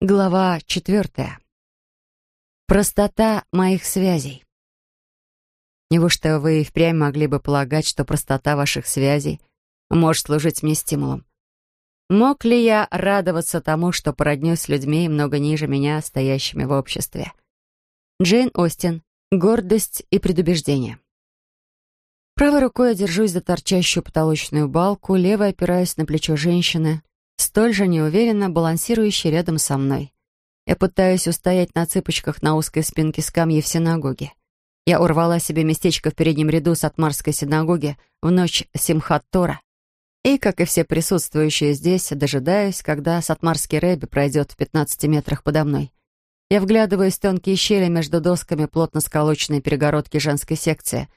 Глава четвертая. Простота моих связей. Неужто вы и впрямь могли бы полагать, что простота ваших связей может служить мне стимулом? Мог ли я радоваться тому, что породнюсь с людьми много ниже меня, стоящими в обществе? Джейн Остин. Гордость и предубеждение. Правой рукой я держусь за торчащую потолочную балку, левой опираюсь на плечо женщины, столь же неуверенно балансирующей рядом со мной. Я пытаюсь устоять на цыпочках на узкой спинке скамьи в синагоге. Я урвала себе местечко в переднем ряду Сатмарской синагоги в ночь Симхат-Тора. И, как и все присутствующие здесь, дожидаюсь, когда Сатмарский рэби пройдет в 15 метрах подо мной. Я вглядываюсь в тонкие щели между досками плотно сколоченной перегородки женской секции,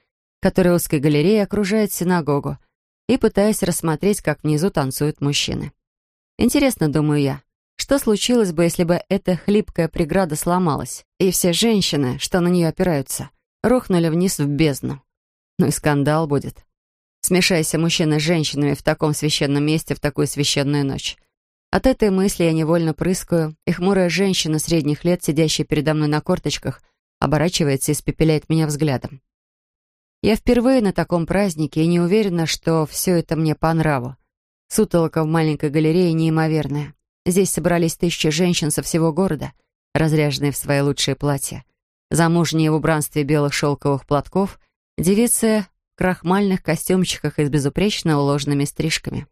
которая узкой галереей окружает синагогу, и пытаюсь рассмотреть, как внизу танцуют мужчины. Интересно, думаю я, что случилось бы, если бы эта хлипкая преграда сломалась, и все женщины, что на нее опираются, рухнули вниз в бездну? Ну и скандал будет. Смешайся мужчины с женщинами в таком священном месте в такую священную ночь. От этой мысли я невольно прыскаю, и хмурая женщина средних лет, сидящая передо мной на корточках, оборачивается и испепеляет меня взглядом. Я впервые на таком празднике и не уверена, что все это мне по нраву. Сутолока в маленькой галерее неимоверная. Здесь собрались тысячи женщин со всего города, разряженные в свои лучшие платья. Замужние в убранстве белых шелковых платков, девицы в крахмальных костюмчиках и с безупречно уложенными стрижками.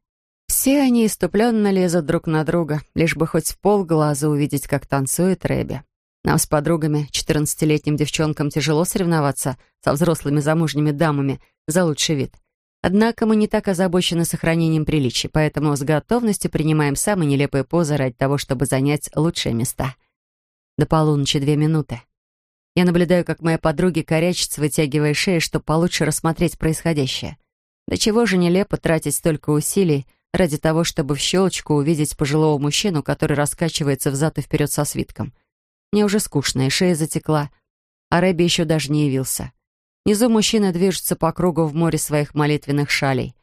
Все они иступленно лезут друг на друга, лишь бы хоть в полглаза увидеть, как танцует Рэби. Нам с подругами, четырнадцатилетним девчонкам, тяжело соревноваться со взрослыми замужними дамами за лучший вид. Однако мы не так озабочены сохранением приличий, поэтому с готовностью принимаем самые нелепые позы ради того, чтобы занять лучшие места. До полуночи две минуты. Я наблюдаю, как мои подруги корячатся, вытягивая шеи, чтобы получше рассмотреть происходящее. До чего же нелепо тратить столько усилий ради того, чтобы в щелочку увидеть пожилого мужчину, который раскачивается взад и вперед со свитком. Мне уже скучно, и шея затекла, а Рэби еще даже не явился. Внизу мужчины движутся по кругу в море своих молитвенных шалей.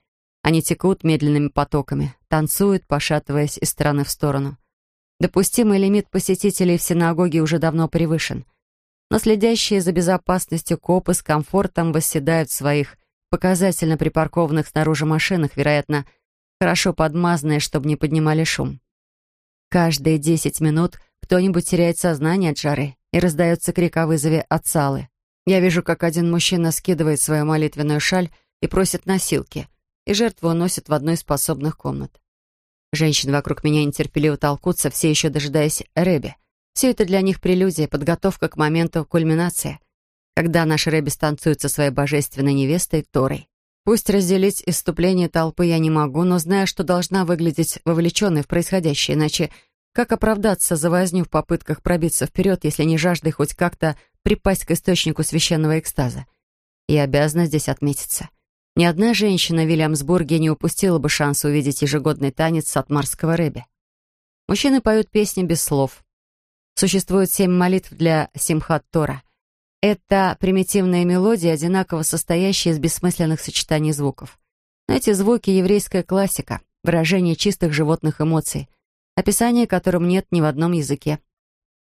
Они текут медленными потоками, танцуют, пошатываясь из стороны в сторону. Допустимый лимит посетителей в синагоге уже давно превышен. Но следящие за безопасностью копы с комфортом восседают в своих показательно припаркованных снаружи машинах, вероятно, хорошо подмазанные, чтобы не поднимали шум. Каждые десять минут кто-нибудь теряет сознание от жары и раздается крик о вызове от Салы. Я вижу, как один мужчина скидывает свою молитвенную шаль и просит носилки, и жертву уносит в одну из способных комнат. Женщины вокруг меня нетерпеливо толкутся, все еще дожидаясь Рэби. Все это для них прелюдия, подготовка к моменту кульминации, когда наш Рэби станцует со своей божественной невестой Торой. Пусть разделить иступление толпы я не могу, но знаю, что должна выглядеть вовлеченной в происходящее, иначе как оправдаться за возню в попытках пробиться вперед, если не жаждой хоть как-то припасть к источнику священного экстаза. И обязана здесь отметиться. Ни одна женщина в Вильямсбурге не упустила бы шанса увидеть ежегодный танец сатмарского рэби. Мужчины поют песни без слов. Существует семь молитв для Симхат Тора. Это примитивные мелодии, одинаково состоящие из бессмысленных сочетаний звуков. Эти звуки — еврейская классика, выражение чистых животных эмоций, описание которым нет ни в одном языке.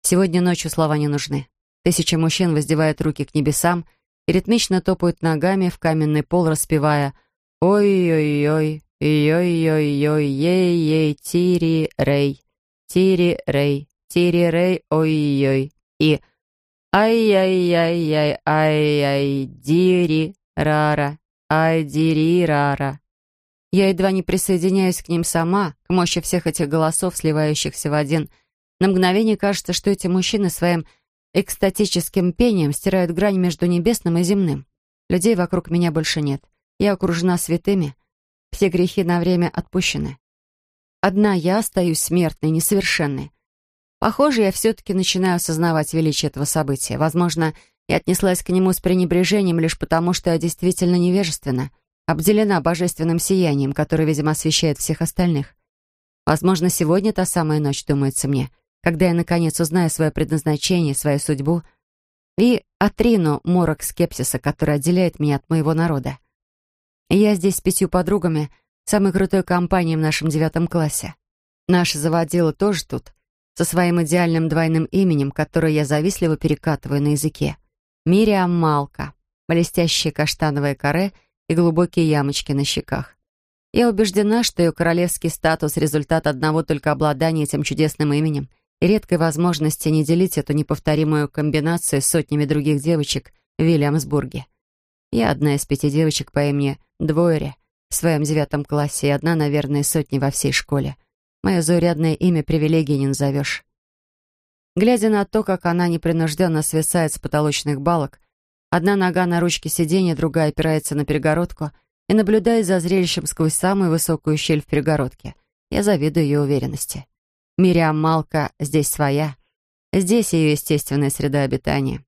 Сегодня ночью слова не нужны. Тысячи мужчин воздевают руки к небесам и ритмично топают ногами в каменный пол, распевая «Ой-ой-ой, ой-ой-ой, ей-ей, тири-рей, тири-рей, тири-рей, ой-ой» и «Ай-яй-яй-яй, ай-яй, дири-рара, ай-дири-рара». Я едва не присоединяюсь к ним сама, к мощи всех этих голосов, сливающихся в один. На мгновение кажется, что эти мужчины своим экстатическим пением стирают грань между небесным и земным. Людей вокруг меня больше нет. Я окружена святыми. Все грехи на время отпущены. Одна я остаюсь смертной, несовершенной. Похоже, я все-таки начинаю осознавать величие этого события. Возможно, я отнеслась к нему с пренебрежением лишь потому, что я действительно невежественна обделена божественным сиянием, которое, видимо, освещает всех остальных. Возможно, сегодня та самая ночь, думается мне, когда я, наконец, узнаю свое предназначение, свою судьбу и отрину морок скепсиса, который отделяет меня от моего народа. я здесь с пятью подругами, самой крутой компанией в нашем девятом классе. Наша заводила тоже тут. со своим идеальным двойным именем, которое я завистливо перекатываю на языке. Мириам Малка, блестящее каштановое каре и глубокие ямочки на щеках. Я убеждена, что ее королевский статус — результат одного только обладания этим чудесным именем и редкой возможности не делить эту неповторимую комбинацию с сотнями других девочек в Вильямсбурге. Я одна из пяти девочек по имени Двойре в своем девятом классе и одна, наверное, сотни во всей школе. Мое заурядное имя привилегии не назовешь. Глядя на то, как она непринужденно свисает с потолочных балок, одна нога на ручке сиденья, другая опирается на перегородку — и наблюдая за зрелищем сквозь самую высокую щель в перегородке. Я завидую ее уверенности. Мириам Малка здесь своя. Здесь ее естественная среда обитания.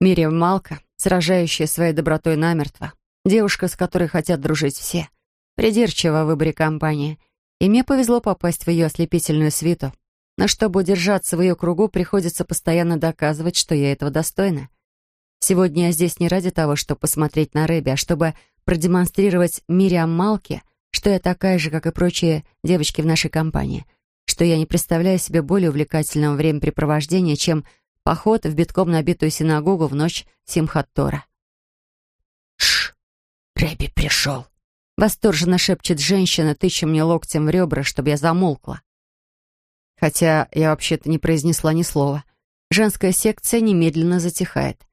Мириам Малка, сражающая своей добротой намертво. Девушка, с которой хотят дружить все. Придирчива в выборе компании. И мне повезло попасть в ее ослепительную свиту. Но чтобы удержаться в ее кругу, приходится постоянно доказывать, что я этого достойна. Сегодня я здесь не ради того, чтобы посмотреть на Рэби, а чтобы продемонстрировать Мириам Малке, что я такая же, как и прочие девочки в нашей компании, что я не представляю себе более увлекательного времяпрепровождения, чем поход в битком набитую синагогу в ночь Симхат-Тора. «Шш! Рэби пришел!» Восторженно шепчет женщина, тыча мне локтем в ребра, чтобы я замолкла. Хотя я вообще-то не произнесла ни слова. Женская секция немедленно затихает.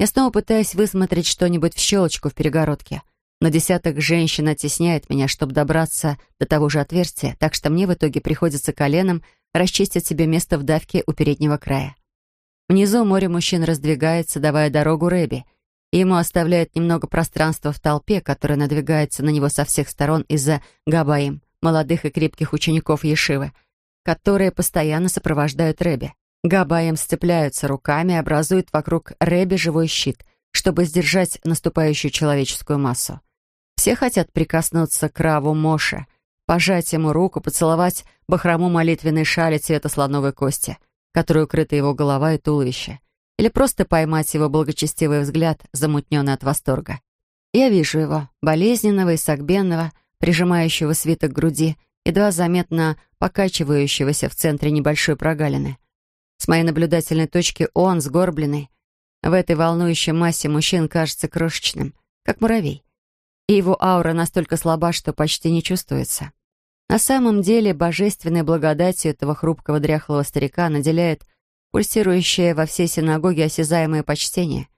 Я снова пытаюсь высмотреть что-нибудь в щелочку в перегородке, но десяток женщин оттесняет меня, чтобы добраться до того же отверстия, так что мне в итоге приходится коленом расчистить себе место в давке у переднего края. Внизу море мужчин раздвигается, давая дорогу Рэби, и ему оставляет немного пространства в толпе, которая надвигается на него со всех сторон из-за габаим, молодых и крепких учеников Ешивы, которые постоянно сопровождают Рэби. Габаем сцепляются руками и образуют вокруг Рэби живой щит, чтобы сдержать наступающую человеческую массу. Все хотят прикоснуться к Раву Моше, пожать ему руку, поцеловать бахрому молитвенной шали цвета слоновой кости, которой укрыта его голова и туловище, или просто поймать его благочестивый взгляд, замутненный от восторга. Я вижу его, болезненного и согбенного, прижимающего свиток к груди, едва заметно покачивающегося в центре небольшой прогалины — с моей наблюдательной точки он, сгорбленный, в этой волнующей массе мужчин кажется крошечным, как муравей. И его аура настолько слаба, что почти не чувствуется. На самом деле, божественной благодатью этого хрупкого дряхлого старика наделяет пульсирующее во всей синагоге осязаемое почтение.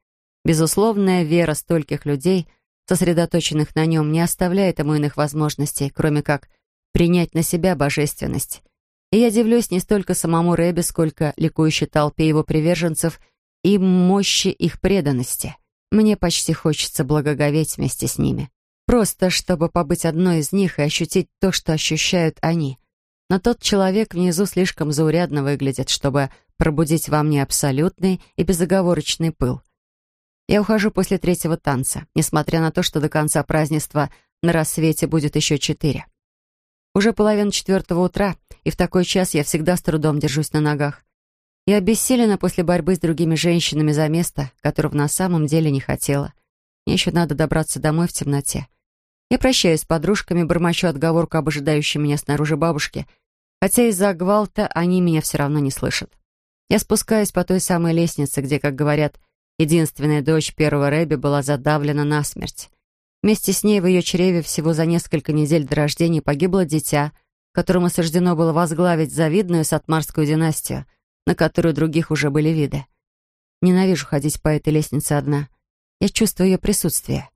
Безусловная вера стольких людей, сосредоточенных на нем, не оставляет ему иных возможностей, кроме как принять на себя божественность и я дивлюсь не столько самому Рэби, сколько ликующей толпе его приверженцев и мощи их преданности. Мне почти хочется благоговеть вместе с ними. Просто чтобы побыть одной из них и ощутить то, что ощущают они. Но тот человек внизу слишком заурядно выглядит, чтобы пробудить во мне абсолютный и безоговорочный пыл. Я ухожу после третьего танца, несмотря на то, что до конца празднества на рассвете будет еще четыре. Уже половина четвертого утра, и в такой час я всегда с трудом держусь на ногах. Я обессилена после борьбы с другими женщинами за место, которого на самом деле не хотела. Мне еще надо добраться домой в темноте. Я прощаюсь с подружками, бормочу отговорку об ожидающей меня снаружи бабушке, хотя из-за гвалта они меня все равно не слышат. Я спускаюсь по той самой лестнице, где, как говорят, единственная дочь первого Рэби была задавлена насмерть. Вместе с ней в ее чреве всего за несколько недель до рождения погибло дитя, которому суждено было возглавить завидную сатмарскую династию, на которую других уже были виды. Ненавижу ходить по этой лестнице одна. Я чувствую ее присутствие.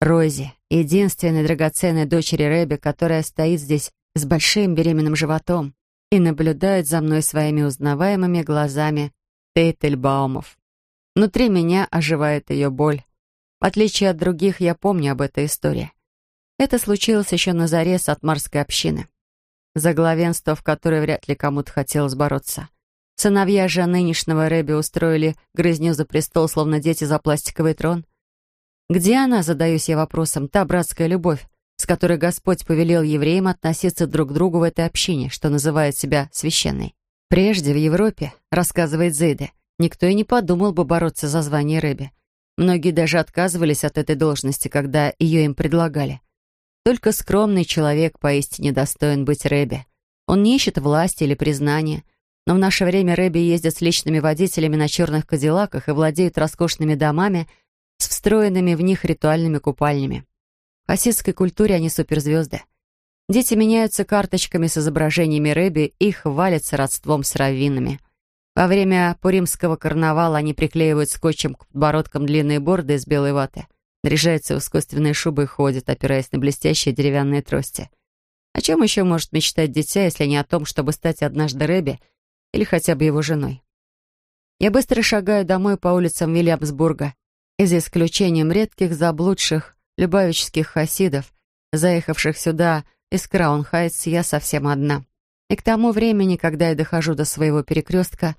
Рози, единственная драгоценная дочери Рэби, которая стоит здесь с большим беременным животом и наблюдает за мной своими узнаваемыми глазами Тейтельбаумов. Внутри меня оживает ее боль, отличие от других, я помню об этой истории. Это случилось еще на заре сатмарской общины, за главенство в которой вряд ли кому-то хотелось бороться. Сыновья же нынешнего Рэби устроили грызню за престол, словно дети за пластиковый трон. Где она, задаюсь я вопросом, та братская любовь, с которой Господь повелел евреям относиться друг к другу в этой общине, что называет себя священной? Прежде в Европе, рассказывает Зейде, никто и не подумал бы бороться за звание Рэби. Многие даже отказывались от этой должности, когда ее им предлагали. Только скромный человек поистине достоин быть Рэбе. Он не ищет власти или признания. Но в наше время Рэби ездят с личными водителями на черных кадиллаках и владеют роскошными домами с встроенными в них ритуальными купальнями. В хасидской культуре они суперзвезды. Дети меняются карточками с изображениями Рэби и хвалятся родством с раввинами. Во время пуримского карнавала они приклеивают скотчем к подбородкам длинные борды из белой ваты, наряжаются в искусственные шубы и ходят, опираясь на блестящие деревянные трости. О чем еще может мечтать дитя, если не о том, чтобы стать однажды Рэби или хотя бы его женой? Я быстро шагаю домой по улицам Вильямсбурга, и за исключением редких заблудших любавических хасидов, заехавших сюда из Краун-Хайтс, я совсем одна. И к тому времени, когда я дохожу до своего перекрестка,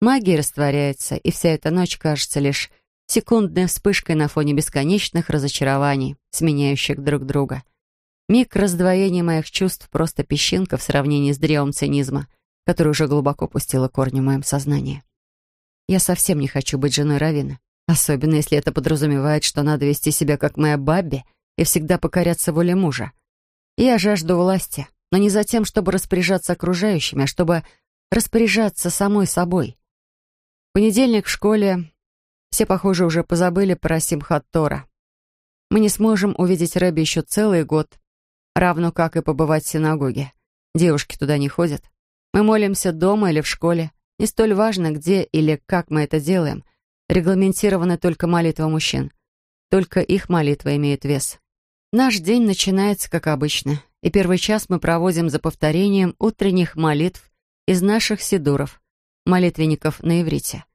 магия растворяется, и вся эта ночь кажется лишь секундной вспышкой на фоне бесконечных разочарований, сменяющих друг друга. Миг раздвоения моих чувств — просто песчинка в сравнении с древом цинизма, который уже глубоко пустила корни в моем сознании. Я совсем не хочу быть женой Равина, особенно если это подразумевает, что надо вести себя как моя Бабби и всегда покоряться воле мужа. Я жажду власти, но не за тем, чтобы распоряжаться окружающими, а чтобы распоряжаться самой собой. Понедельник в школе все, похоже, уже позабыли про Симхат Тора. Мы не сможем увидеть Рэби еще целый год, равно как и побывать в синагоге. Девушки туда не ходят. Мы молимся дома или в школе. Не столь важно, где или как мы это делаем. Регламентированы только молитва мужчин. Только их молитва имеет вес. Наш день начинается, как обычно, и первый час мы проводим за повторением утренних молитв из наших сидуров, молитвенников на иврите.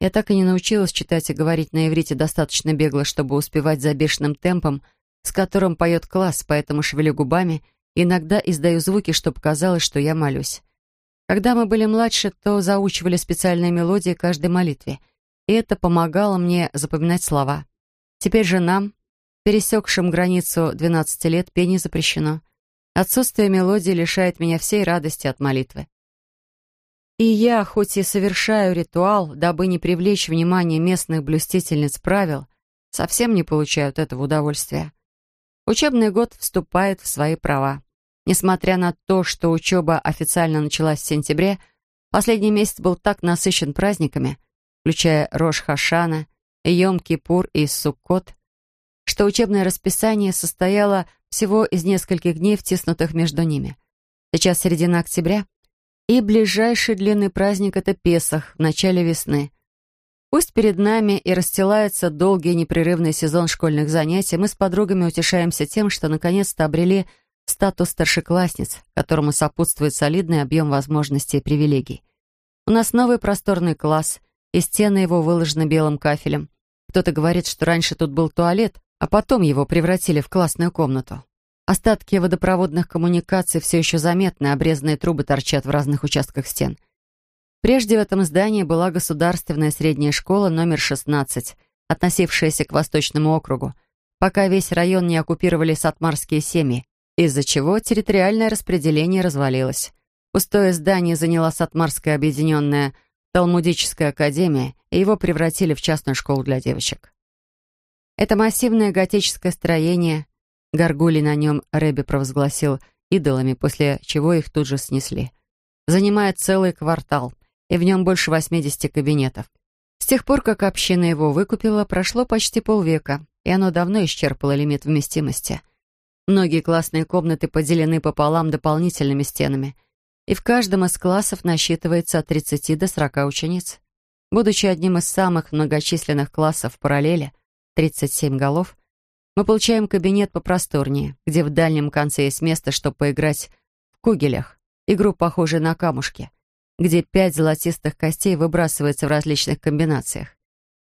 Я так и не научилась читать и говорить на иврите достаточно бегло, чтобы успевать за бешеным темпом, с которым поет класс, поэтому шевелю губами иногда издаю звуки, чтобы казалось, что я молюсь. Когда мы были младше, то заучивали специальные мелодии каждой молитве, и это помогало мне запоминать слова. Теперь же нам, пересекшим границу 12 лет, пение запрещено. Отсутствие мелодии лишает меня всей радости от молитвы. И я, хоть и совершаю ритуал, дабы не привлечь внимание местных блюстительниц правил, совсем не получаю от этого удовольствия. Учебный год вступает в свои права. Несмотря на то, что учеба официально началась в сентябре, последний месяц был так насыщен праздниками, включая Рош-Хашана, Йом-Кипур и Суккот, что учебное расписание состояло всего из нескольких дней, втиснутых между ними. Сейчас середина октября, и ближайший длинный праздник — это Песах, в начале весны. Пусть перед нами и расстилается долгий непрерывный сезон школьных занятий, мы с подругами утешаемся тем, что наконец-то обрели статус старшеклассниц, которому сопутствует солидный объем возможностей и привилегий. У нас новый просторный класс, и стены его выложены белым кафелем. Кто-то говорит, что раньше тут был туалет, а потом его превратили в классную комнату. Остатки водопроводных коммуникаций все еще заметны, обрезанные трубы торчат в разных участках стен. Прежде в этом здании была государственная средняя школа номер 16, относившаяся к Восточному округу, пока весь район не оккупировали сатмарские семьи, из-за чего территориальное распределение развалилось. Пустое здание заняла Сатмарская объединенная Талмудическая академия, и его превратили в частную школу для девочек. Это массивное готическое строение, горгули на нем Рэби провозгласил идолами, после чего их тут же снесли. Занимает целый квартал, и в нем больше 80 кабинетов. С тех пор, как община его выкупила, прошло почти полвека, и оно давно исчерпало лимит вместимости. Многие классные комнаты поделены пополам дополнительными стенами, и в каждом из классов насчитывается от 30 до 40 учениц. Будучи одним из самых многочисленных классов в параллели, 37 голов, мы получаем кабинет попросторнее, где в дальнем конце есть место, чтобы поиграть в кугелях, игру, похожую на камушки, где пять золотистых костей выбрасываются в различных комбинациях.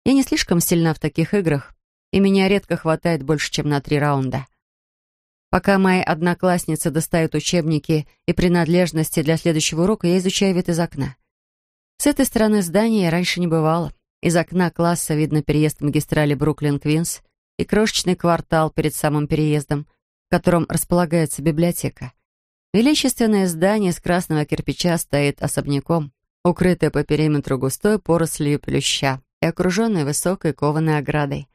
Я не слишком сильна в таких играх, и меня редко хватает больше, чем на три раунда. Пока мои одноклассницы достают учебники и принадлежности для следующего урока, я изучаю вид из окна. С этой стороны здания я раньше не бывала. Из окна класса видно переезд магистрали Бруклин-Квинс и крошечный квартал перед самым переездом, в котором располагается библиотека. Величественное здание из красного кирпича стоит особняком, укрытое по периметру густой порослью плюща и окруженное высокой кованой оградой.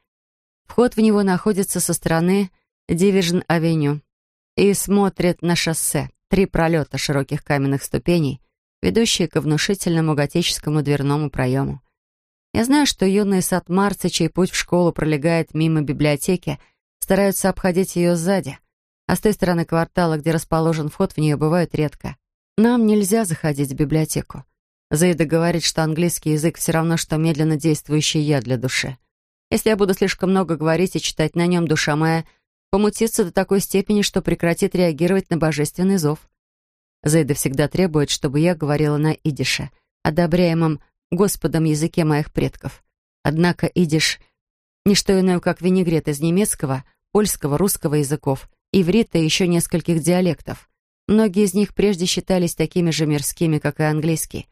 Вход в него находится со стороны Дивижн-авеню и смотрит на шоссе, три пролета широких каменных ступеней, ведущие к внушительному готическому дверному проему. Я знаю, что юные сатмарцы, чей путь в школу пролегает мимо библиотеки, стараются обходить ее сзади, а с той стороны квартала, где расположен вход, в нее бывают редко. Нам нельзя заходить в библиотеку. Заида говорит, что английский язык все равно, что медленно действующий яд для души. Если я буду слишком много говорить и читать на нем, душа моя помутится до такой степени, что прекратит реагировать на божественный зов. Зайда всегда требует, чтобы я говорила на идише, одобряемом Господом языке моих предков. Однако идиш — не что иное, как винегрет из немецкого, польского, русского языков, иврита и еще нескольких диалектов. Многие из них прежде считались такими же мирскими, как и английский.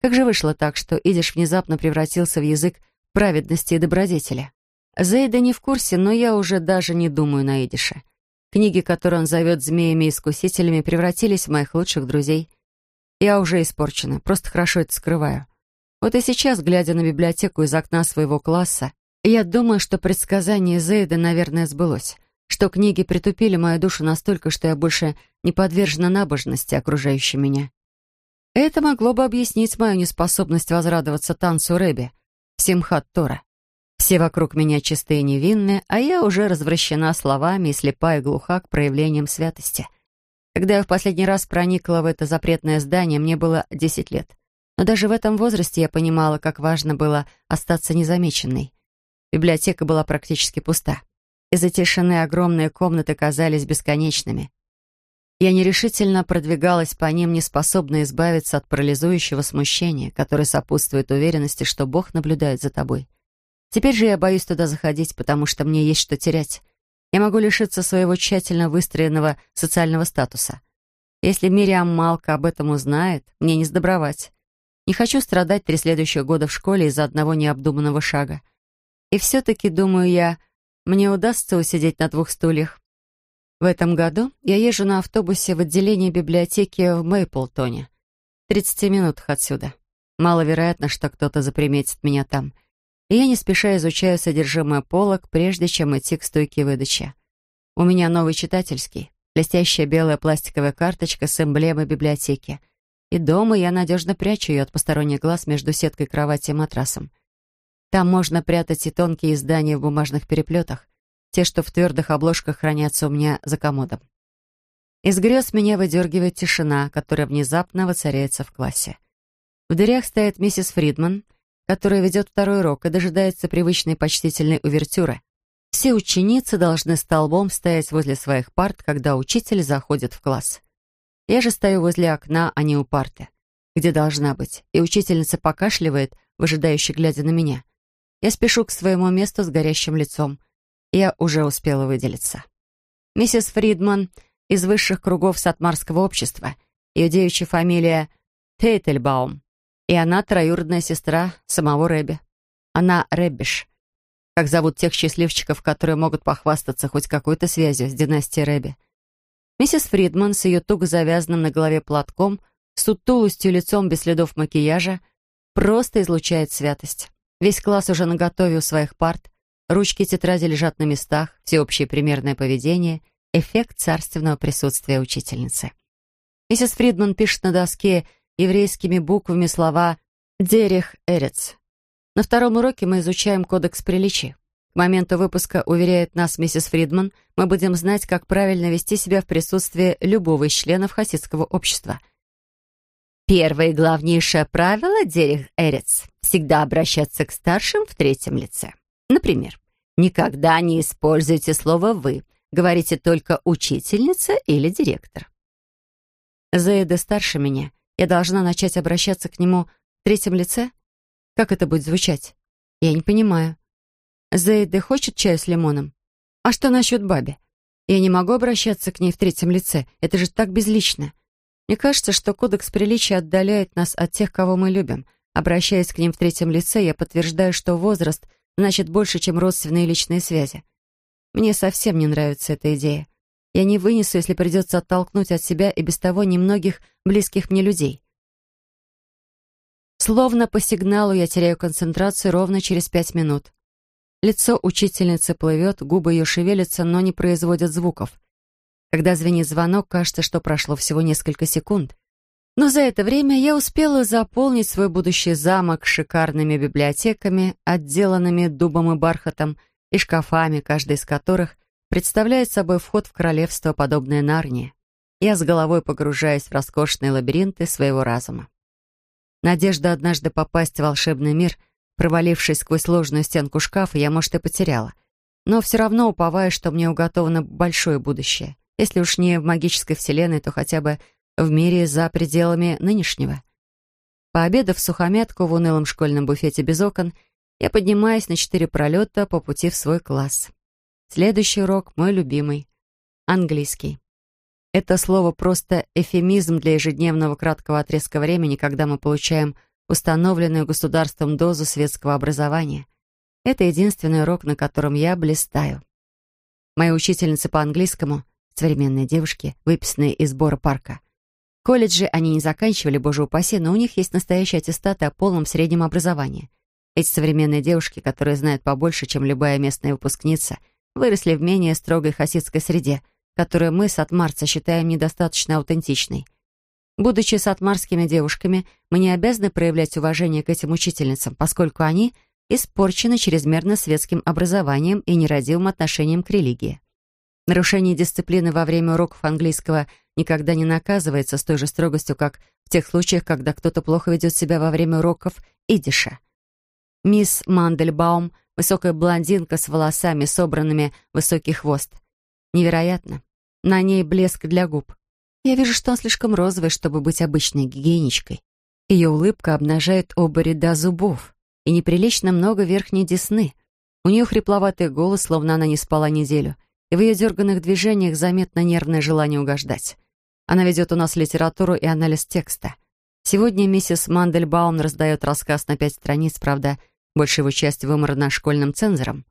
Как же вышло так, что идиш внезапно превратился в язык праведности и добродетели? Зейда не в курсе, но я уже даже не думаю на идише. Книги, которые он зовет змеями-искусителями, превратились в моих лучших друзей. Я уже испорчена, просто хорошо это скрываю. Вот и сейчас, глядя на библиотеку из окна своего класса, я думаю, что предсказание Зейда, наверное, сбылось, что книги притупили мою душу настолько, что я больше не подвержена набожности, окружающей меня. Это могло бы объяснить мою неспособность возрадоваться танцу Рэби, Симхат Тора. Все вокруг меня чистые и невинные, а я уже развращена словами и слепа и глуха к проявлениям святости. Когда я в последний раз проникла в это запретное здание, мне было десять лет. Но даже в этом возрасте я понимала, как важно было остаться незамеченной. Библиотека была практически пуста. Из-за тишины огромные комнаты казались бесконечными. Я нерешительно продвигалась по ним, неспособная избавиться от парализующего смущения, которое сопутствует уверенности, что Бог наблюдает за тобой. Теперь же я боюсь туда заходить, потому что мне есть что терять. Я могу лишиться своего тщательно выстроенного социального статуса. Если Мириам Малка об этом узнает, мне не сдобровать. Не хочу страдать три следующих года в школе из-за одного необдуманного шага. И все-таки, думаю я, мне удастся усидеть на двух стульях. В этом году я езжу на автобусе в отделение библиотеки в Мейплтоне. В 30 минутах отсюда. Маловероятно, что кто-то заприметит меня там. И я не спеша изучаю содержимое полок, прежде чем идти к стойке выдачи. У меня новый читательский, блестящая белая пластиковая карточка с эмблемой библиотеки — и дома я надежно прячу ее от посторонних глаз между сеткой кровати и матрасом. Там можно прятать и тонкие издания в бумажных переплетах, те, что в твердых обложках хранятся у меня за комодом. Из грез меня выдергивает тишина, которая внезапно воцаряется в классе. В дверях стоит миссис Фридман, которая ведет второй урок и дожидается привычной почтительной увертюры. Все ученицы должны столбом стоять возле своих парт, когда учитель заходит в класс. Я же стою возле окна, а не у парты, где должна быть, и учительница покашливает, выжидающе глядя на меня. Я спешу к своему месту с горящим лицом. Я уже успела выделиться. Миссис Фридман из высших кругов сатмарского общества. Ее девичья фамилия Тейтельбаум. И она троюродная сестра самого Рэби. Она Рэббиш. Как зовут тех счастливчиков, которые могут похвастаться хоть какой-то связью с династией Рэби. Миссис Фридман с ее туго завязанным на голове платком, сутулостью лицом без следов макияжа, просто излучает святость. Весь класс уже наготове у своих парт, ручки тетради лежат на местах, всеобщее примерное поведение, эффект царственного присутствия учительницы. Миссис Фридман пишет на доске еврейскими буквами слова «Дерих Эрец». На втором уроке мы изучаем кодекс приличий. К моменту выпуска, уверяет нас миссис Фридман, мы будем знать, как правильно вести себя в присутствии любого из членов хасидского общества. Первое и главнейшее правило, Дерих Эрец, всегда обращаться к старшим в третьем лице. Например, никогда не используйте слово «вы», говорите только «учительница» или «директор». Заида старше меня. Я должна начать обращаться к нему в третьем лице? Как это будет звучать? Я не понимаю. Зейда хочет чай с лимоном? А что насчет Баби? Я не могу обращаться к ней в третьем лице. Это же так безлично. Мне кажется, что кодекс приличия отдаляет нас от тех, кого мы любим. Обращаясь к ним в третьем лице, я подтверждаю, что возраст значит больше, чем родственные личные связи. Мне совсем не нравится эта идея. Я не вынесу, если придется оттолкнуть от себя и без того немногих близких мне людей. Словно по сигналу я теряю концентрацию ровно через пять минут. Лицо учительницы плывет, губы ее шевелятся, но не производят звуков. Когда звенит звонок, кажется, что прошло всего несколько секунд. Но за это время я успела заполнить свой будущий замок шикарными библиотеками, отделанными дубом и бархатом, и шкафами, каждый из которых представляет собой вход в королевство, подобное Нарнии. Я с головой погружаюсь в роскошные лабиринты своего разума. Надежда однажды попасть в волшебный мир, провалившись сквозь сложную стенку шкафа, я, может, и потеряла. Но все равно уповаю, что мне уготовано большое будущее. Если уж не в магической вселенной, то хотя бы в мире за пределами нынешнего. Пообедав сухомятку в унылом школьном буфете без окон, я поднимаюсь на четыре пролета по пути в свой класс. Следующий урок мой любимый — английский. Это слово просто эфемизм для ежедневного краткого отрезка времени, когда мы получаем установленную государством дозу светского образования. Это единственный урок, на котором я блистаю. Моя учительница по английскому — современные девушки, выписанные из Бора парка. Колледжи они не заканчивали, боже упаси, но у них есть настоящие аттестаты о полном среднем образовании. Эти современные девушки, которые знают побольше, чем любая местная выпускница, выросли в менее строгой хасидской среде — которую мы с Атмарца считаем недостаточно аутентичной. Будучи сатмарскими девушками, мы не обязаны проявлять уважение к этим учительницам, поскольку они испорчены чрезмерно светским образованием и нерадивым отношением к религии. Нарушение дисциплины во время уроков английского никогда не наказывается с той же строгостью, как в тех случаях, когда кто-то плохо ведет себя во время уроков идиша. Мисс Мандельбаум, высокая блондинка с волосами, собранными в высокий хвост, Невероятно. На ней блеск для губ. Я вижу, что он слишком розовый, чтобы быть обычной гигиеничкой. Ее улыбка обнажает оба ряда зубов и неприлично много верхней десны. У нее хрипловатый голос, словно она не спала неделю, и в ее дерганных движениях заметно нервное желание угождать. Она ведет у нас литературу и анализ текста. Сегодня миссис Мандельбаум раздает рассказ на пять страниц, правда, большая его часть выморана школьным цензором.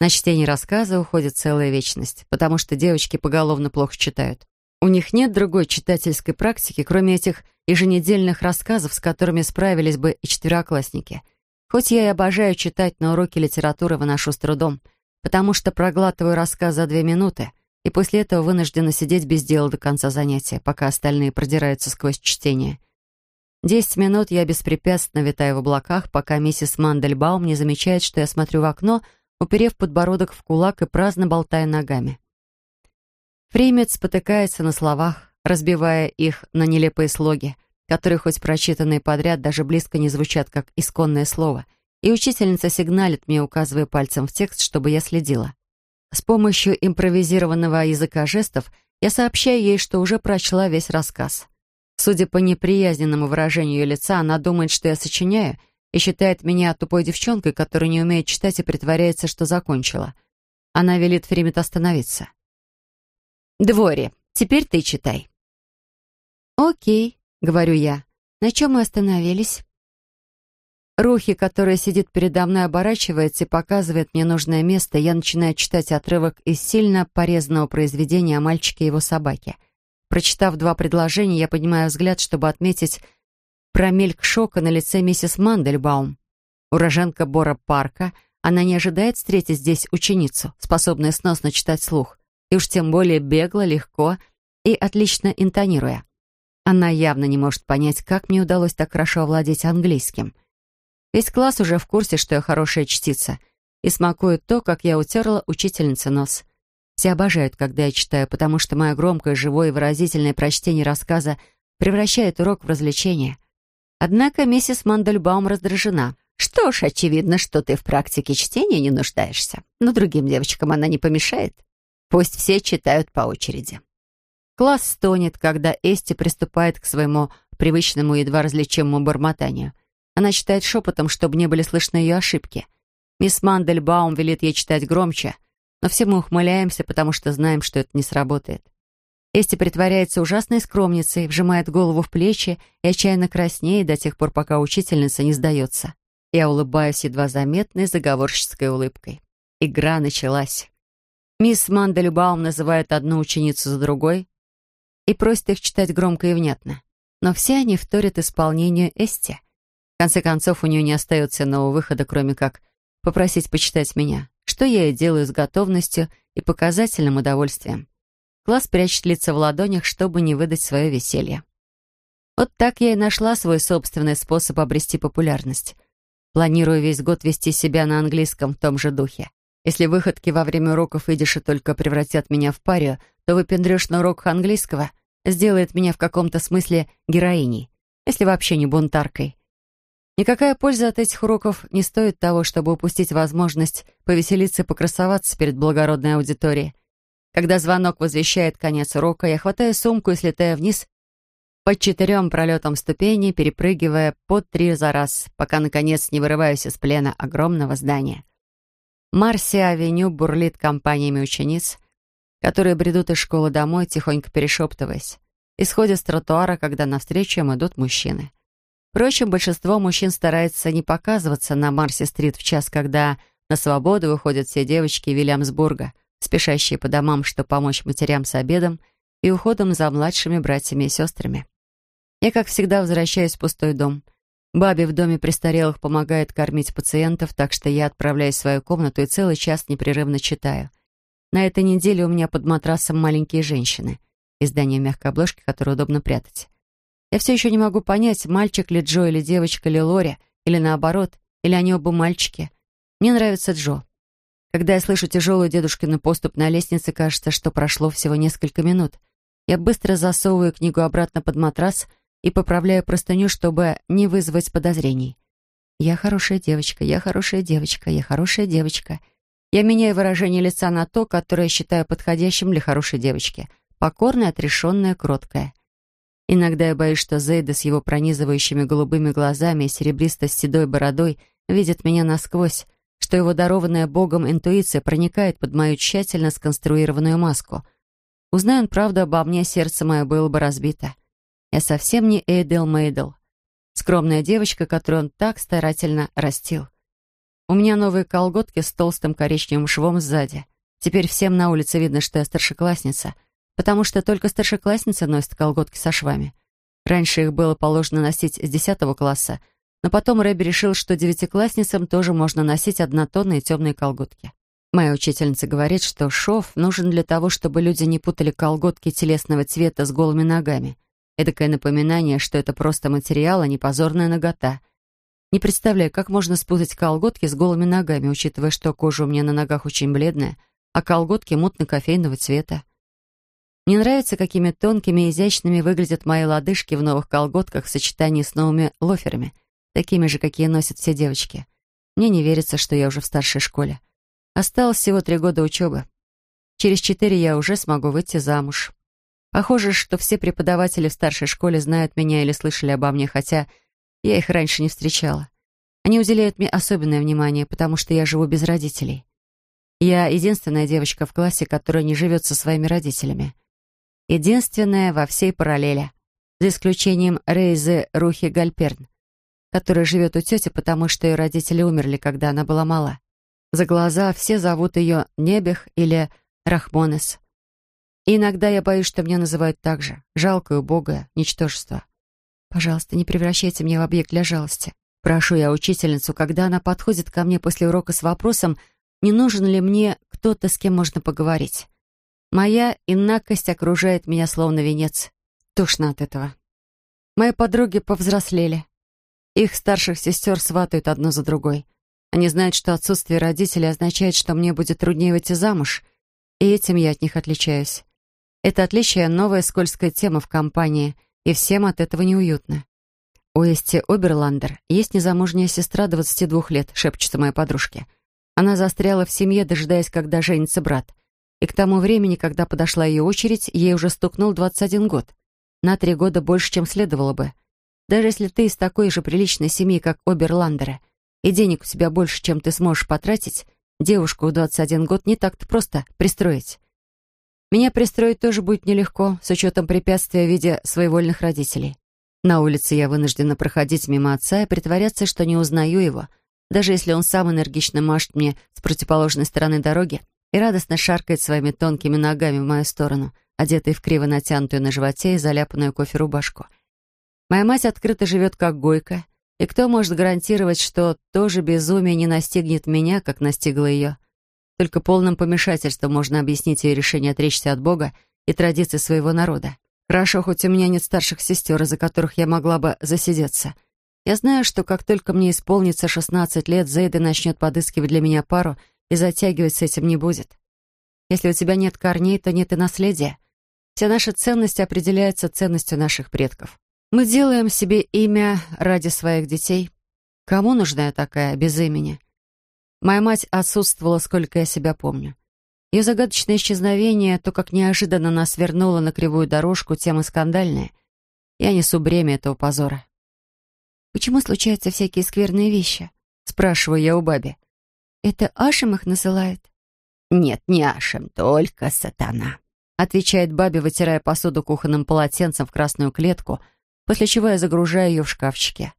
На чтение рассказа уходит целая вечность, потому что девочки поголовно плохо читают. У них нет другой читательской практики, кроме этих еженедельных рассказов, с которыми справились бы и четвероклассники. Хоть я и обожаю читать, на уроки литературы выношу с трудом, потому что проглатываю рассказ за две минуты, и после этого вынуждена сидеть без дела до конца занятия, пока остальные продираются сквозь чтение. Десять минут я беспрепятственно витаю в облаках, пока миссис Мандельбаум не замечает, что я смотрю в окно — уперев подбородок в кулак и праздно болтая ногами. Фримет спотыкается на словах, разбивая их на нелепые слоги, которые, хоть прочитанные подряд, даже близко не звучат как исконное слово, и учительница сигналит мне, указывая пальцем в текст, чтобы я следила. С помощью импровизированного языка жестов я сообщаю ей, что уже прочла весь рассказ. Судя по неприязненному выражению ее лица, она думает, что я сочиняю — и считает меня тупой девчонкой, которая не умеет читать и притворяется, что закончила. Она велит Фримет остановиться. «Двори, теперь ты читай». «Окей», — говорю я. «На чем мы остановились?» Рухи, которая сидит передо мной, оборачивается и показывает мне нужное место, я начинаю читать отрывок из сильно порезанного произведения о мальчике и его собаке. Прочитав два предложения, я поднимаю взгляд, чтобы отметить промельк шока на лице миссис Мандельбаум. Уроженка Бора Парка, она не ожидает встретить здесь ученицу, способную сносно читать слух, и уж тем более бегло, легко и отлично интонируя. Она явно не может понять, как мне удалось так хорошо овладеть английским. Весь класс уже в курсе, что я хорошая чтица, и смакует то, как я утерла учительнице нос. Все обожают, когда я читаю, потому что мое громкое, живое и выразительное прочтение рассказа превращает урок в развлечение. Однако миссис Мандельбаум раздражена. «Что ж, очевидно, что ты в практике чтения не нуждаешься. Но другим девочкам она не помешает. Пусть все читают по очереди». Класс стонет, когда Эсти приступает к своему привычному едва различимому бормотанию. Она читает шепотом, чтобы не были слышны ее ошибки. Мисс Мандельбаум велит ей читать громче, но все мы ухмыляемся, потому что знаем, что это не сработает. Эсти притворяется ужасной скромницей, вжимает голову в плечи и отчаянно краснеет до тех пор, пока учительница не сдается. Я улыбаюсь едва заметной заговорческой улыбкой. Игра началась. Мисс Мандельбаум называет одну ученицу за другой и просит их читать громко и внятно. Но все они вторят исполнению Эсти. В конце концов, у нее не остается иного выхода, кроме как попросить почитать меня, что я и делаю с готовностью и показательным удовольствием. Класс прячет лица в ладонях, чтобы не выдать свое веселье. Вот так я и нашла свой собственный способ обрести популярность. Планирую весь год вести себя на английском в том же духе. Если выходки во время уроков идиши только превратят меня в парию, то выпендрёж на уроках английского сделает меня в каком-то смысле героиней, если вообще не бунтаркой. Никакая польза от этих уроков не стоит того, чтобы упустить возможность повеселиться и покрасоваться перед благородной аудиторией. Когда звонок возвещает конец урока, я хватаю сумку и слетаю вниз по четырем пролетам ступеней, перепрыгивая по три за раз, пока, наконец, не вырываюсь из плена огромного здания. Марси-авеню бурлит компаниями учениц, которые бредут из школы домой, тихонько перешептываясь, исходя с тротуара, когда навстречу им идут мужчины. Впрочем, большинство мужчин старается не показываться на Марси-стрит в час, когда на свободу выходят все девочки Вильямсбурга, спешащие по домам, чтобы помочь матерям с обедом и уходом за младшими братьями и сестрами. Я, как всегда, возвращаюсь в пустой дом. Бабе в доме престарелых помогает кормить пациентов, так что я отправляюсь в свою комнату и целый час непрерывно читаю. На этой неделе у меня под матрасом маленькие женщины. Издание мягкой обложки, которое удобно прятать. Я все еще не могу понять, мальчик ли Джо или девочка ли Лори, или наоборот, или они оба мальчики. Мне нравится Джо. Когда я слышу тяжелую дедушкину поступ на лестнице, кажется, что прошло всего несколько минут. Я быстро засовываю книгу обратно под матрас — и поправляю простыню, чтобы не вызвать подозрений. «Я хорошая девочка, я хорошая девочка, я хорошая девочка». Я меняю выражение лица на то, которое считаю подходящим для хорошей девочки. Покорная, отрешенная, кроткая. Иногда я боюсь, что Зейда с его пронизывающими голубыми глазами и серебристо-седой бородой видит меня насквозь, что его дарованная Богом интуиция проникает под мою тщательно сконструированную маску. Узнай он правду обо мне, сердце мое было бы разбито. Я совсем не Эйдел Мейдл. Скромная девочка, которую он так старательно растил. У меня новые колготки с толстым коричневым швом сзади. Теперь всем на улице видно, что я старшеклассница, потому что только старшеклассницы носят колготки со швами. Раньше их было положено носить с десятого класса, но потом Рэбби решил, что девятиклассницам тоже можно носить однотонные темные колготки. Моя учительница говорит, что шов нужен для того, чтобы люди не путали колготки телесного цвета с голыми ногами. Эдакое напоминание, что это просто материал, а не позорная нагота. Не представляю, как можно спутать колготки с голыми ногами, учитывая, что кожа у меня на ногах очень бледная, а колготки мутно-кофейного цвета. Мне нравится, какими тонкими и изящными выглядят мои лодыжки в новых колготках в сочетании с новыми лоферами, такими же, какие носят все девочки. Мне не верится, что я уже в старшей школе. Осталось всего три года учебы. Через четыре я уже смогу выйти замуж. Похоже, что все преподаватели в старшей школе знают меня или слышали обо мне, хотя я их раньше не встречала. Они уделяют мне особенное внимание, потому что я живу без родителей. Я единственная девочка в классе, которая не живет со своими родителями. Единственная во всей параллели, за исключением Рейзы Рухи Гальперн, которая живет у тети, потому что ее родители умерли, когда она была мала. За глаза все зовут ее Небех или Рахмонес. И иногда я боюсь, что меня называют так же. Жалкое, убогое, ничтожество. Пожалуйста, не превращайте меня в объект для жалости. Прошу я учительницу, когда она подходит ко мне после урока с вопросом, не нужен ли мне кто-то, с кем можно поговорить. Моя инакость окружает меня словно венец. Тошно от этого. Мои подруги повзрослели. Их старших сестер сватают одну за другой. Они знают, что отсутствие родителей означает, что мне будет труднее выйти замуж, и этим я от них отличаюсь. Это отличие — новая скользкая тема в компании, и всем от этого неуютно. У Эсти Оберландер есть незамужняя сестра 22 лет, шепчется моя подружке. Она застряла в семье, дожидаясь, когда женится брат. И к тому времени, когда подошла ее очередь, ей уже стукнул 21 год. На три года больше, чем следовало бы. Даже если ты из такой же приличной семьи, как Оберландеры, и денег у тебя больше, чем ты сможешь потратить, девушку в 21 год не так-то просто пристроить. Меня пристроить тоже будет нелегко, с учетом препятствия в виде своевольных родителей. На улице я вынуждена проходить мимо отца и притворяться, что не узнаю его, даже если он сам энергично машет мне с противоположной стороны дороги и радостно шаркает своими тонкими ногами в мою сторону, одетый в криво натянутую на животе и заляпанную кофе рубашку. Моя мать открыто живет как гойка, и кто может гарантировать, что то же безумие не настигнет меня, как настигло ее? Только полным помешательством можно объяснить ее решение отречься от Бога и традиций своего народа. Хорошо, хоть у меня нет старших сестер, из-за которых я могла бы засидеться. Я знаю, что как только мне исполнится 16 лет, Зейда начнет подыскивать для меня пару и затягивать с этим не будет. Если у тебя нет корней, то нет и наследия. Вся наша ценность определяется ценностью наших предков. Мы делаем себе имя ради своих детей. Кому нужна такая, без имени? Моя мать отсутствовала, сколько я себя помню. Ее загадочное исчезновение, то, как неожиданно нас вернуло на кривую дорожку, тема скандальная. Я несу бремя этого позора. «Почему случаются всякие скверные вещи?» — спрашиваю я у баби. «Это Ашем их насылает?» «Нет, не Ашем, только сатана», — отвечает бабе, вытирая посуду кухонным полотенцем в красную клетку, после чего я загружаю ее в шкафчике.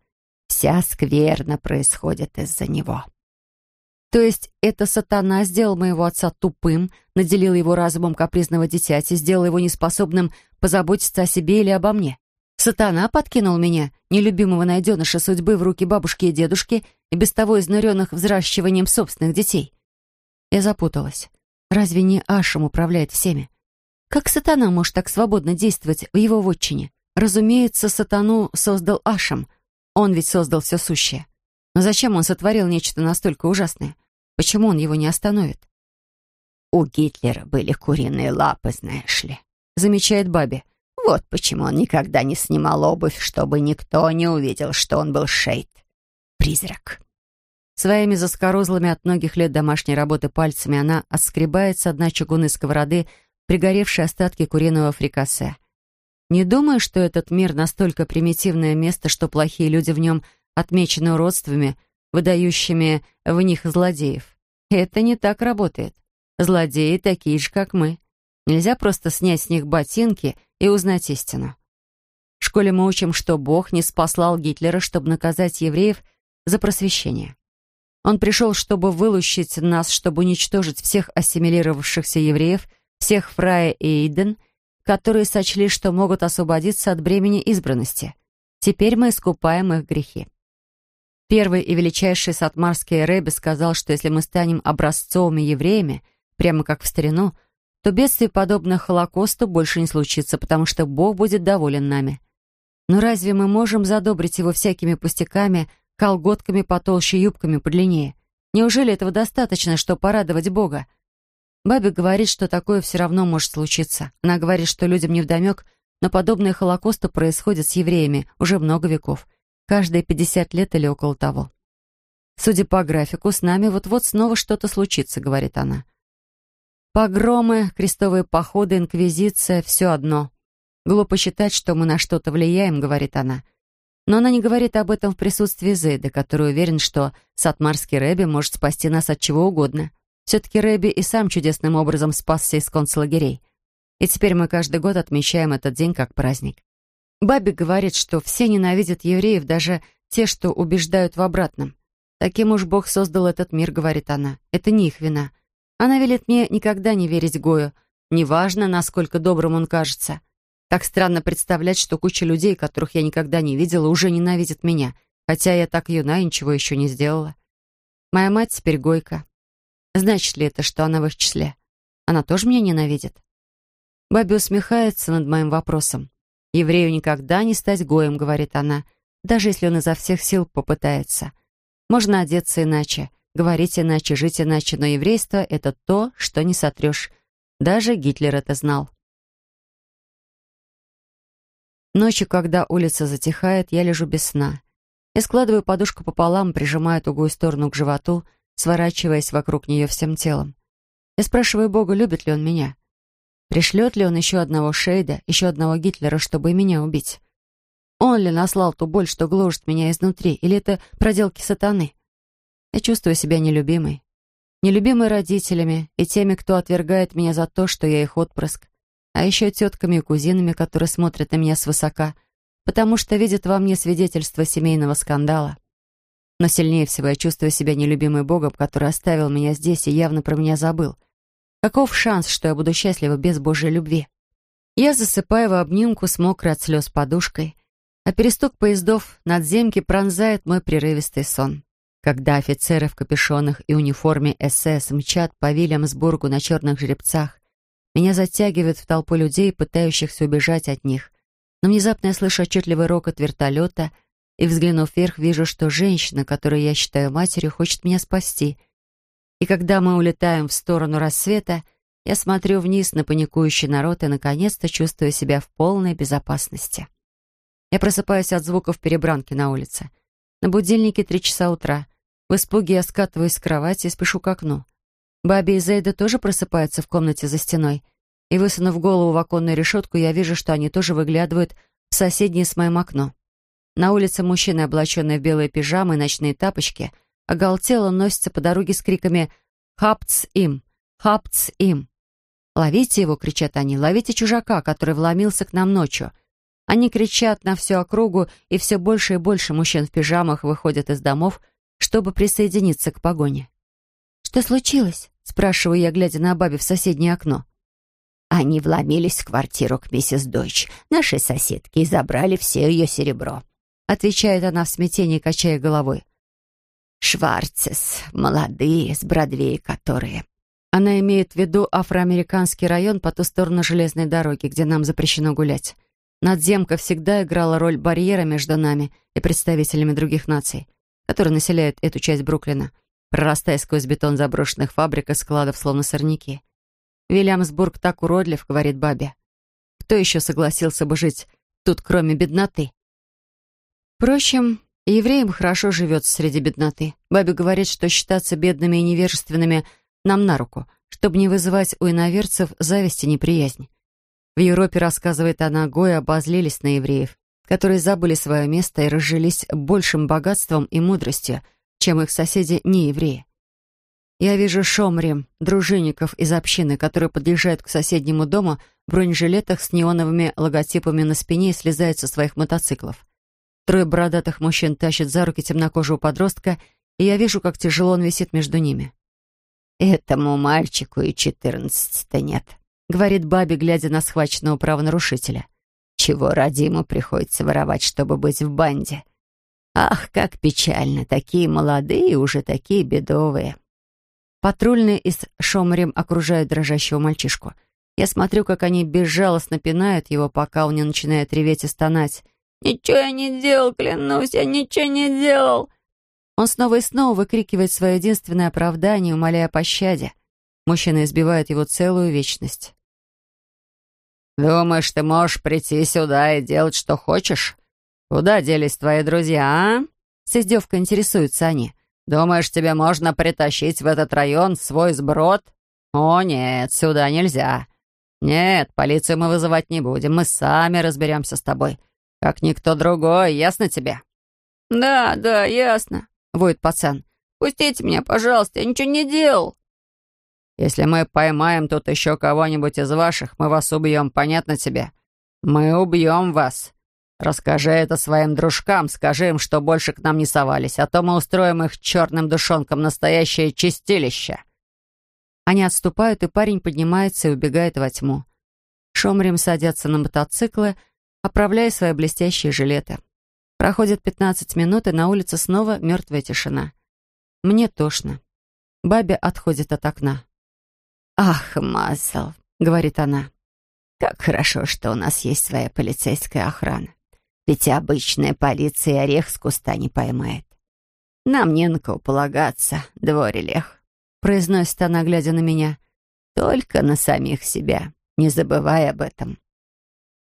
«Вся скверна происходит из-за него». То есть это сатана сделал моего отца тупым, наделил его разумом капризного дитяти, сделал его неспособным позаботиться о себе или обо мне. Сатана подкинул меня, нелюбимого найденыша судьбы, в руки бабушки и дедушки и без того изнуренных взращиванием собственных детей. Я запуталась. Разве не Ашем управляет всеми? Как сатана может так свободно действовать в его вотчине? Разумеется, сатану создал Ашем. Он ведь создал все сущее. Но зачем он сотворил нечто настолько ужасное? Почему он его не остановит? «У Гитлера были куриные лапы, знаешь ли», — замечает Баби. «Вот почему он никогда не снимал обувь, чтобы никто не увидел, что он был шейд. Призрак». Своими заскорузлыми от многих лет домашней работы пальцами она отскребает с дна чугунной сковороды пригоревшие остатки куриного фрикасе. Не думаю, что этот мир настолько примитивное место, что плохие люди в нем отмечены уродствами, выдающими в них злодеев. Это не так работает. Злодеи такие же, как мы. Нельзя просто снять с них ботинки и узнать истину. В школе мы учим, что Бог не спаслал Гитлера, чтобы наказать евреев за просвещение. Он пришел, чтобы вылущить нас, чтобы уничтожить всех ассимилировавшихся евреев, всех Фрая и Эйден, которые сочли, что могут освободиться от бремени избранности. Теперь мы искупаем их грехи. Первый и величайший сатмарский рэбби сказал, что если мы станем образцовыми евреями, прямо как в старину, то бедствий, подобных Холокосту, больше не случится, потому что Бог будет доволен нами. Но разве мы можем задобрить его всякими пустяками, колготками потолще, юбками подлиннее? Неужели этого достаточно, чтобы порадовать Бога? Баби говорит, что такое все равно может случиться. Она говорит, что людям невдомек, но подобное Холокосту происходит с евреями уже много веков каждые 50 лет или около того. «Судя по графику, с нами вот-вот снова что-то случится», — говорит она. «Погромы, крестовые походы, инквизиция — все одно. Глупо считать, что мы на что-то влияем», — говорит она. Но она не говорит об этом в присутствии Зейда, который уверен, что сатмарский Рэби может спасти нас от чего угодно. Все-таки Рэби и сам чудесным образом спасся из концлагерей. И теперь мы каждый год отмечаем этот день как праздник. Баби говорит, что все ненавидят евреев, даже те, что убеждают в обратном. Таким уж Бог создал этот мир, говорит она. Это не их вина. Она велит мне никогда не верить Гою, неважно, насколько добрым он кажется. Так странно представлять, что куча людей, которых я никогда не видела, уже ненавидят меня, хотя я так юна и ничего еще не сделала. Моя мать теперь Гойка. Значит ли это, что она в их числе? Она тоже меня ненавидит? Баби усмехается над моим вопросом. «Еврею никогда не стать гоем», — говорит она, даже если он изо всех сил попытается. Можно одеться иначе, говорить иначе, жить иначе, но еврейство — это то, что не сотрешь. Даже Гитлер это знал. Ночью, когда улица затихает, я лежу без сна. Я складываю подушку пополам, прижимаю тугую сторону к животу, сворачиваясь вокруг нее всем телом. Я спрашиваю Бога, любит ли он меня. Пришлет ли он еще одного Шейда, еще одного Гитлера, чтобы меня убить? Он ли наслал ту боль, что гложет меня изнутри, или это проделки сатаны? Я чувствую себя нелюбимой. Нелюбимой родителями и теми, кто отвергает меня за то, что я их отпрыск. А еще тетками и кузинами, которые смотрят на меня свысока, потому что видят во мне свидетельство семейного скандала. Но сильнее всего я чувствую себя нелюбимой Богом, который оставил меня здесь и явно про меня забыл — Каков шанс, что я буду счастлива без Божьей любви? Я засыпаю в обнимку с мокрой от слез подушкой, а перестук поездов надземки пронзает мой прерывистый сон. Когда офицеры в капюшонах и униформе СС мчат по Вильямсбургу на черных жеребцах, меня затягивают в толпу людей, пытающихся убежать от них. Но внезапно я слышу отчетливый рокот вертолета и, взглянув вверх, вижу, что женщина, которую я считаю матерью, хочет меня спасти. И когда мы улетаем в сторону рассвета, я смотрю вниз на паникующий народ и, наконец-то, чувствую себя в полной безопасности. Я просыпаюсь от звуков перебранки на улице. На будильнике три часа утра. В испуге я скатываюсь с кровати и спешу к окну. Баби и Зейда тоже просыпаются в комнате за стеной. И, высунув голову в оконную решетку, я вижу, что они тоже выглядывают в соседнее с моим окно. На улице мужчины, облаченные в белые пижамы и ночные тапочки, оголтело носятся по дороге с криками «Хапц им! Хапц им!» «Ловите его!» — кричат они. «Ловите чужака, который вломился к нам ночью!» Они кричат на всю округу, и все больше и больше мужчин в пижамах выходят из домов, чтобы присоединиться к погоне. «Что случилось?» — спрашиваю я, глядя на Баби в соседнее окно. Они вломились в квартиру к миссис Дойч, нашей соседке, и забрали все ее серебро. Отвечает она в смятении, качая головой. Шварцес, молодые, с Бродвея которые. Она имеет в виду афроамериканский район по ту сторону железной дороги, где нам запрещено гулять. Надземка всегда играла роль барьера между нами и представителями других наций, которые населяют эту часть Бруклина, прорастая сквозь бетон заброшенных фабрик и складов, словно сорняки. «Вильямсбург так уродлив», — говорит Бабе. «Кто еще согласился бы жить тут, кроме бедноты?» Впрочем, евреям хорошо живется среди бедноты. Бабе говорит, что считаться бедными и невежественными — нам на руку, чтобы не вызывать у иноверцев зависть и неприязнь. В Европе, рассказывает она, Гоя обозлились на евреев, которые забыли свое место и разжились большим богатством и мудростью, чем их соседи не-евреи. Я вижу шомри, дружинников из общины, которые подъезжают к соседнему дому в бронежилетах с неоновыми логотипами на спине и слезают со своих мотоциклов. Трое бородатых мужчин тащат за руки темнокожего подростка, и я вижу, как тяжело он висит между ними. «Этому мальчику и четырнадцати-то нет», — говорит Баби, глядя на схваченного правонарушителя. «Чего ради ему приходится воровать, чтобы быть в банде? Ах, как печально, такие молодые уже такие бедовые». Патрульные из Шомрем окружают дрожащего мальчишку. Я смотрю, как они безжалостно пинают его, пока он не начинает реветь и стонать. «Ничего я не делал, клянусь, я ничего не делал!» Он снова и снова выкрикивает свое единственное оправдание, умоляя о пощаде. Мужчина избивает его целую вечность. «Думаешь, ты можешь прийти сюда и делать, что хочешь? Куда делись твои друзья, а?» С издевкой интересуются они. «Думаешь, тебе можно притащить в этот район свой сброд? О, нет, сюда нельзя. Нет, полицию мы вызывать не будем, мы сами разберемся с тобой, как никто другой, ясно тебе?» «Да, да, ясно», — воет пацан. «Пустите меня, пожалуйста, я ничего не делал». «Если мы поймаем тут еще кого-нибудь из ваших, мы вас убьем, понятно тебе? Мы убьем вас. Расскажи это своим дружкам, скажи им, что больше к нам не совались, а то мы устроим их черным душонкам настоящее чистилище». Они отступают, и парень поднимается и убегает во тьму. Шомрим садятся на мотоциклы, оправляя свои блестящие жилеты. Проходит 15 минут, и на улице снова мертвая тишина. Мне тошно. Бабе отходит от окна. «Ах, Мазл», — говорит она, — «как хорошо, что у нас есть своя полицейская охрана. Ведь обычная полиция орех с куста не поймает. Нам не на кого полагаться, дворелех», — произносит она, глядя на меня. «Только на самих себя. Не забывай об этом».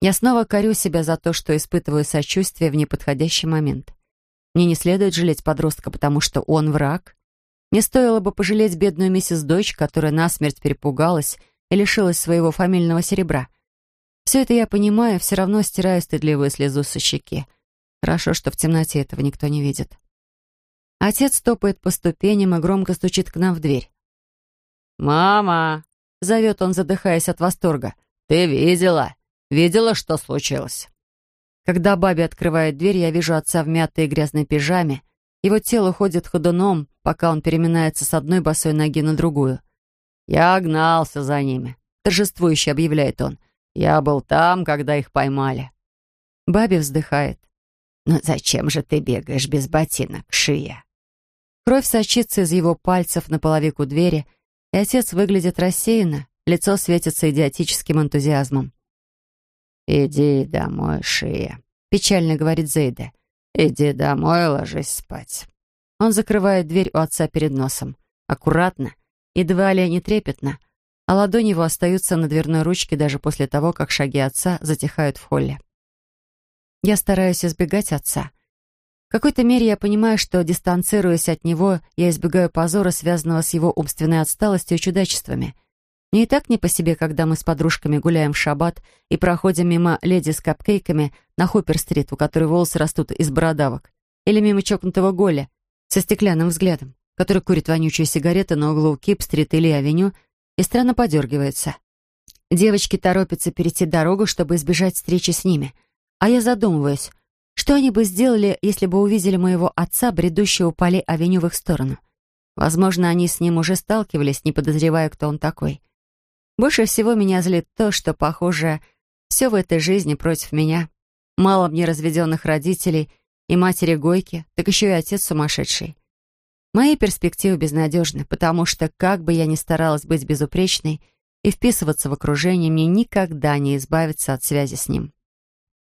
Я снова корю себя за то, что испытываю сочувствие в неподходящий момент. Мне не следует жалеть подростка, потому что он враг. Не стоило бы пожалеть бедную миссис Дойч, которая насмерть перепугалась и лишилась своего фамильного серебра. Все это я понимаю, все равно стираю стыдливую слезу со щеки. Хорошо, что в темноте этого никто не видит. Отец топает по ступеням и громко стучит к нам в дверь. «Мама!» — зовет он, задыхаясь от восторга. «Ты видела? Видела, что случилось?» Когда Баби открывает дверь, я вижу отца в мятой и грязной пижаме. Его тело ходит ходуном, пока он переминается с одной босой ноги на другую. «Я гнался за ними», — торжествующе объявляет он. «Я был там, когда их поймали». Баби вздыхает. «Но зачем же ты бегаешь без ботинок, Шия?» Кровь сочится из его пальцев на половику двери, и отец выглядит рассеянно, лицо светится идиотическим энтузиазмом. «Иди домой, Шия», — печально говорит Зейда. «Иди домой, ложись спать». Он закрывает дверь у отца перед носом. Аккуратно, едва ли не трепетно, а ладони его остаются на дверной ручке даже после того, как шаги отца затихают в холле. Я стараюсь избегать отца. В какой-то мере я понимаю, что, дистанцируясь от него, я избегаю позора, связанного с его умственной отсталостью и чудачествами. Мне и так не по себе, когда мы с подружками гуляем в шаббат и проходим мимо леди с капкейками на Хупер-стрит, у которой волосы растут из бородавок, или мимо чокнутого Голя со стеклянным взглядом, который курит вонючие сигареты на углу Кип-стрит или авеню и странно подергивается. Девочки торопятся перейти дорогу, чтобы избежать встречи с ними. А я задумываюсь, что они бы сделали, если бы увидели моего отца, бредущего по авеню в их сторону. Возможно, они с ним уже сталкивались, не подозревая, кто он такой. Больше всего меня злит то, что, похоже, все в этой жизни против меня. Мало мне разведенных родителей и матери Гойки, так еще и отец сумасшедший. Мои перспективы безнадежны, потому что, как бы я ни старалась быть безупречной и вписываться в окружение, мне никогда не избавиться от связи с ним.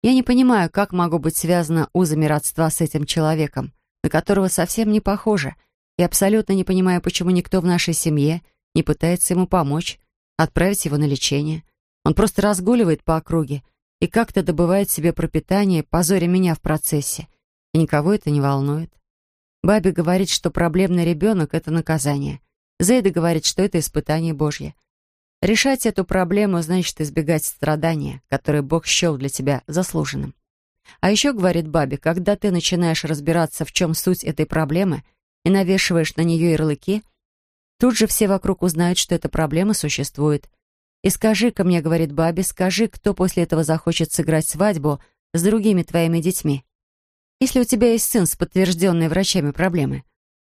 Я не понимаю, как могу быть связана узами родства с этим человеком, на которого совсем не похоже, и абсолютно не понимаю, почему никто в нашей семье не пытается ему помочь, отправить его на лечение. Он просто разгуливает по округе и как-то добывает себе пропитание, позоря меня в процессе, и никого это не волнует. Баби говорит, что проблемный ребенок — это наказание. Зейда говорит, что это испытание Божье. Решать эту проблему значит избегать страдания, которое Бог счел для тебя заслуженным. А еще, говорит Баби, когда ты начинаешь разбираться, в чем суть этой проблемы, и навешиваешь на нее ярлыки, тут же все вокруг узнают, что эта проблема существует. И скажи-ка мне, говорит Баби, скажи, кто после этого захочет сыграть свадьбу с другими твоими детьми если у тебя есть сын с подтвержденной врачами проблемой?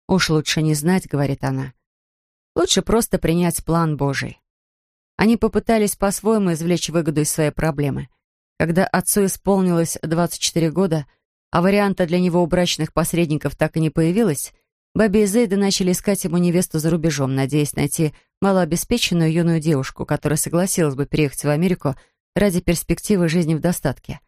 Уж лучше не знать, говорит она. Лучше просто принять план Божий. Они попытались по-своему извлечь выгоду из своей проблемы. Когда отцу исполнилось 24 года, а варианта для него у брачных посредников так и не появилось, Баби и Зейда начали искать ему невесту за рубежом, надеясь найти малообеспеченную юную девушку, которая согласилась бы переехать в Америку ради перспективы жизни в достатке.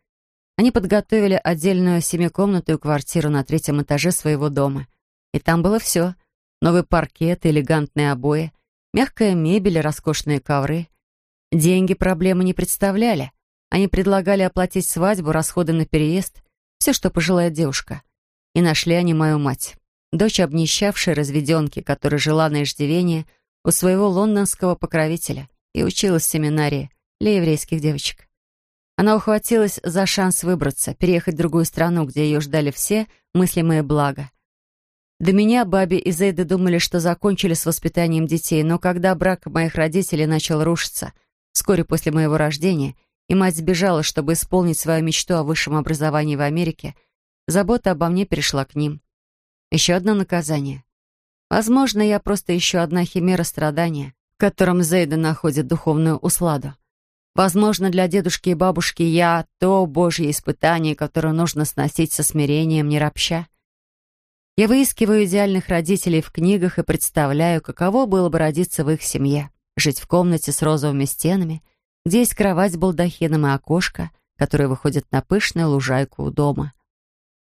Они подготовили отдельную семикомнатную квартиру на третьем этаже своего дома. И там было все. Новый паркет, элегантные обои, мягкая мебель роскошные ковры. Деньги проблемы не представляли. Они предлагали оплатить свадьбу, расходы на переезд, все, что пожелает девушка. И нашли они мою мать, дочь обнищавшей разведенки, которая жила на иждивении у своего лондонского покровителя и училась в семинарии для еврейских девочек. Она ухватилась за шанс выбраться, переехать в другую страну, где ее ждали все мыслимые блага. До меня Баби и Зейда думали, что закончили с воспитанием детей, но когда брак моих родителей начал рушиться, вскоре после моего рождения, и мать сбежала, чтобы исполнить свою мечту о высшем образовании в Америке, забота обо мне перешла к ним. Еще одно наказание. Возможно, я просто еще одна химера страдания, в котором Зейда находит духовную усладу. Возможно, для дедушки и бабушки я — то божье испытание, которое нужно сносить со смирением, не ропща. Я выискиваю идеальных родителей в книгах и представляю, каково было бы родиться в их семье, жить в комнате с розовыми стенами, где есть кровать с балдахином и окошко, которое выходит на пышную лужайку у дома.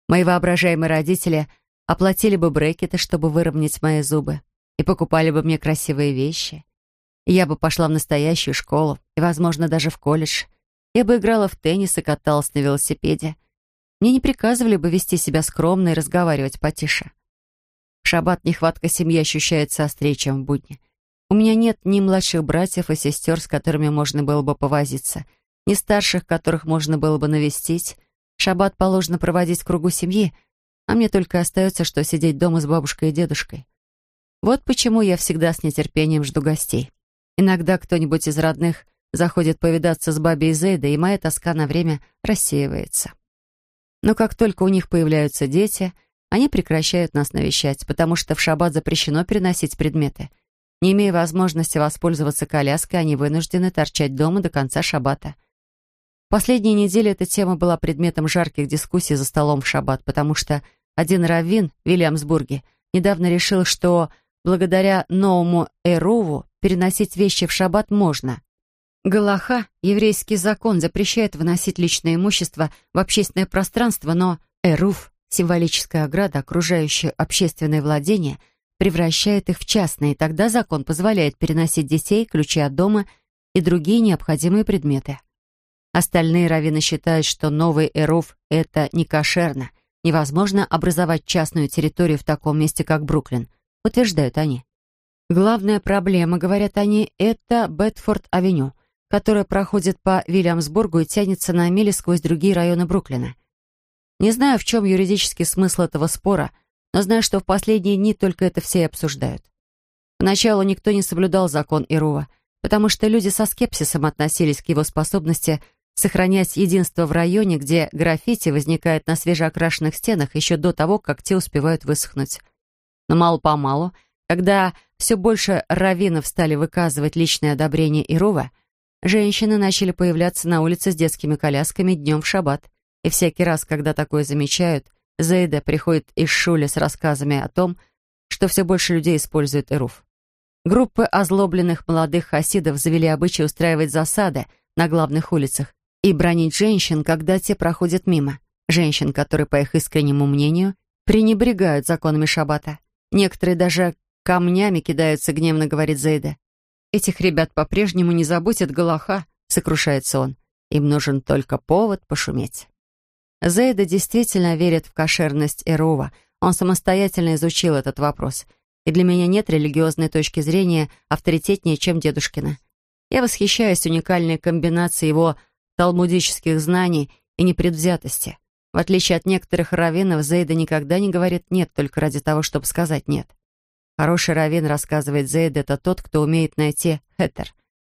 Мои воображаемые родители оплатили бы брекеты, чтобы выровнять мои зубы, и покупали бы мне красивые вещи — я бы пошла в настоящую школу и, возможно, даже в колледж. Я бы играла в теннис и каталась на велосипеде. Мне не приказывали бы вести себя скромно и разговаривать потише. В шаббат нехватка семьи ощущается острее, чем в будни. У меня нет ни младших братьев и сестер, с которыми можно было бы повозиться, ни старших, которых можно было бы навестить. Шаббат положено проводить в кругу семьи, а мне только остается, что сидеть дома с бабушкой и дедушкой. Вот почему я всегда с нетерпением жду гостей. Иногда кто-нибудь из родных заходит повидаться с бабей и Зейдой, и моя тоска на время рассеивается. Но как только у них появляются дети, они прекращают нас навещать, потому что в шаббат запрещено переносить предметы. Не имея возможности воспользоваться коляской, они вынуждены торчать дома до конца шаббата. Последние недели эта тема была предметом жарких дискуссий за столом в шаббат, потому что один раввин в Вильямсбурге недавно решил, что благодаря новому Эруву переносить вещи в шаббат можно. Галаха, еврейский закон, запрещает выносить личное имущество в общественное пространство, но Эруф, символическая ограда, окружающая общественное владение, превращает их в частные, тогда закон позволяет переносить детей, ключи от дома и другие необходимые предметы. Остальные раввины считают, что новый Эруф — это не кошерно. Невозможно образовать частную территорию в таком месте, как Бруклин, утверждают они. Главная проблема, говорят они, это Бетфорд-авеню — которая проходит по Вильямсбургу и тянется на мили сквозь другие районы Бруклина. Не знаю, в чем юридический смысл этого спора, но знаю, что в последние дни только это все и обсуждают. Поначалу никто не соблюдал закон Ирува, потому что люди со скепсисом относились к его способности сохранять единство в районе, где граффити возникает на свежеокрашенных стенах еще до того, как те успевают высохнуть. Но мало-помалу, когда все больше раввинов стали выказывать личное одобрение Ирува, Женщины начали появляться на улице с детскими колясками днем в шаббат. И всякий раз, когда такое замечают, Зейда приходит из Шуля с рассказами о том, что все больше людей используют Эруф. Группы озлобленных молодых хасидов завели обычай устраивать засады на главных улицах и бронить женщин, когда те проходят мимо. Женщин, которые, по их искреннему мнению, пренебрегают законами шаббата. Некоторые даже камнями кидаются, гневно говорит Зейда. Этих ребят по-прежнему не заботит Галаха, сокрушается он. Им нужен только повод пошуметь. Зейда действительно верит в кошерность Эрова. Он самостоятельно изучил этот вопрос. И для меня нет религиозной точки зрения авторитетнее, чем дедушкина. Я восхищаюсь уникальной комбинацией его талмудических знаний и непредвзятости. В отличие от некоторых раввинов, Зейда никогда не говорит «нет» только ради того, чтобы сказать «нет». Хороший раввин, рассказывает Зейд, это тот, кто умеет найти хетер,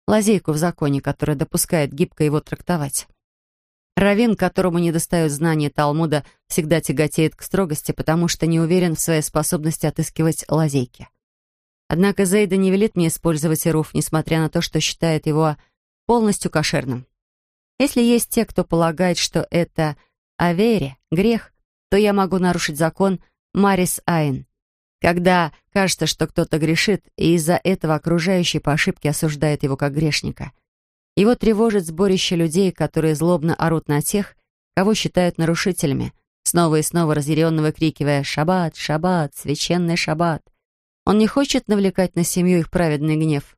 лазейку в законе, которая допускает гибко его трактовать. Равин, которому не достают знания Талмуда, всегда тяготеет к строгости, потому что не уверен в своей способности отыскивать лазейки. Однако Зейда не велит мне использовать Ируф, несмотря на то, что считает его полностью кошерным. Если есть те, кто полагает, что это авере, грех, то я могу нарушить закон Марис Айн, когда кажется, что кто-то грешит, и из-за этого окружающий по ошибке осуждает его как грешника. Его тревожит сборище людей, которые злобно орут на тех, кого считают нарушителями, снова и снова разъяренно выкрикивая «Шаббат! Шаббат! Священный шаббат!». Он не хочет навлекать на семью их праведный гнев.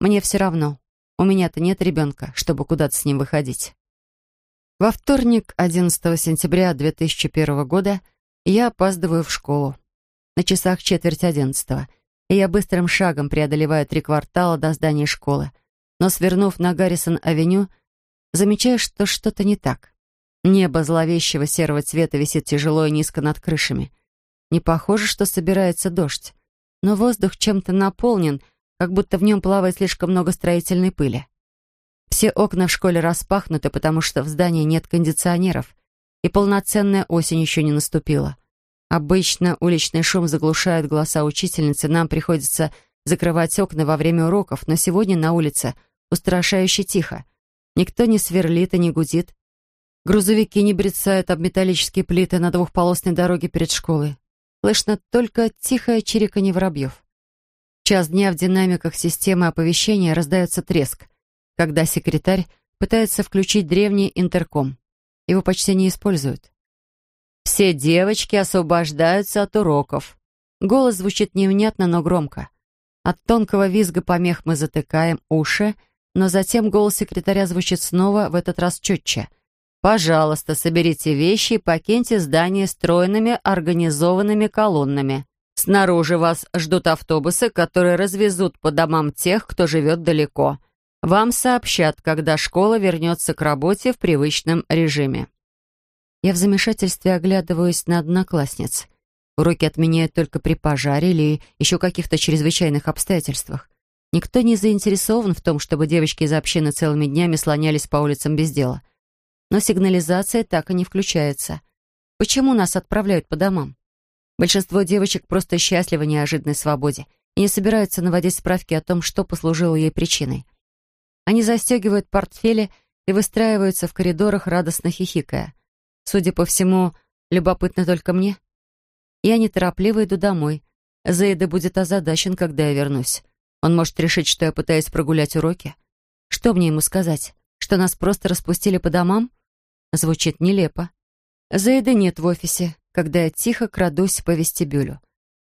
Мне все равно. У меня-то нет ребенка, чтобы куда-то с ним выходить. Во вторник, 11 сентября 2001 года, я опаздываю в школу. На часах четверть одиннадцатого, и я быстрым шагом преодолеваю три квартала до здания школы. Но, свернув на Гаррисон-авеню, замечаю, что что-то не так. Небо зловещего серого цвета висит тяжело и низко над крышами. Не похоже, что собирается дождь, но воздух чем-то наполнен, как будто в нем плавает слишком много строительной пыли. Все окна в школе распахнуты, потому что в здании нет кондиционеров, и полноценная осень еще не наступила. Обычно уличный шум заглушает голоса учительницы, нам приходится закрывать окна во время уроков, но сегодня на улице устрашающе тихо. Никто не сверлит и не гудит. Грузовики не брецают об металлические плиты на двухполосной дороге перед школой. Слышно только тихое чириканье воробьев. Час дня в динамиках системы оповещения раздается треск, когда секретарь пытается включить древний интерком. Его почти не используют. Все девочки освобождаются от уроков. Голос звучит невнятно, но громко. От тонкого визга помех мы затыкаем уши, но затем голос секретаря звучит снова, в этот раз четче. «Пожалуйста, соберите вещи и покиньте здание стройными организованными колоннами. Снаружи вас ждут автобусы, которые развезут по домам тех, кто живет далеко. Вам сообщат, когда школа вернется к работе в привычном режиме». Я в замешательстве оглядываюсь на одноклассниц. Уроки отменяют только при пожаре или еще каких-то чрезвычайных обстоятельствах. Никто не заинтересован в том, чтобы девочки из общины целыми днями слонялись по улицам без дела. Но сигнализация так и не включается. Почему нас отправляют по домам? Большинство девочек просто счастливы неожиданной свободе и не собираются наводить справки о том, что послужило ей причиной. Они застегивают портфели и выстраиваются в коридорах, радостно хихикая. Судя по всему, любопытно только мне. Я неторопливо иду домой. Зейда будет озадачен, когда я вернусь. Он может решить, что я пытаюсь прогулять уроки. Что мне ему сказать? Что нас просто распустили по домам? Звучит нелепо. Зейда нет в офисе, когда я тихо крадусь по вестибюлю.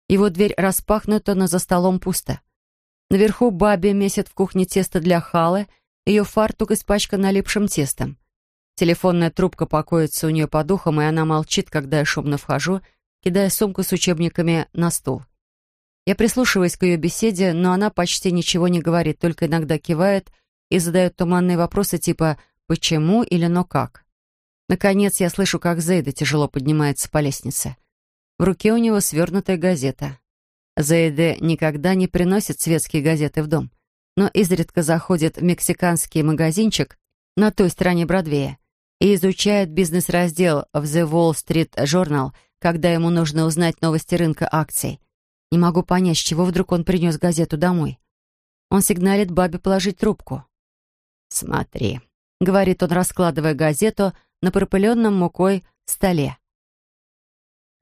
Его дверь распахнута, но за столом пусто. Наверху Баби месит в кухне тесто для халы, ее фартук испачкан налипшим тестом. Телефонная трубка покоится у нее под ухом, и она молчит, когда я шумно вхожу, кидая сумку с учебниками на стул. Я прислушиваюсь к ее беседе, но она почти ничего не говорит, только иногда кивает и задает туманные вопросы типа «почему» или «но как?». Наконец я слышу, как Зейда тяжело поднимается по лестнице. В руке у него свернутая газета. Зейде никогда не приносит светские газеты в дом, но изредка заходит в мексиканский магазинчик на той стороне Бродвея и изучает бизнес-раздел в The Wall Street Journal, когда ему нужно узнать новости рынка акций. Не могу понять, с чего вдруг он принес газету домой. Он сигналит бабе положить трубку. «Смотри», — говорит он, раскладывая газету на пропыленном мукой столе.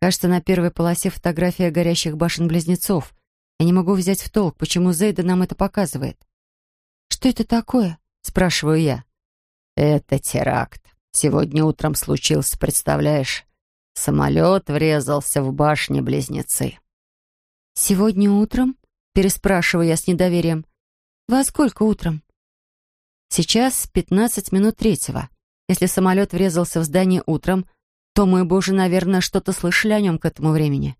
Кажется, на первой полосе фотография горящих башен-близнецов. Я не могу взять в толк, почему Зейда нам это показывает. «Что это такое?» — спрашиваю я. «Это теракт. Сегодня утром случился, представляешь? Самолет врезался в башни-близнецы». «Сегодня утром?» — переспрашиваю я с недоверием. «Во сколько утром?» «Сейчас пятнадцать минут третьего. Если самолет врезался в здание утром, то мы бы уже, наверное, что-то слышали о нем к этому времени».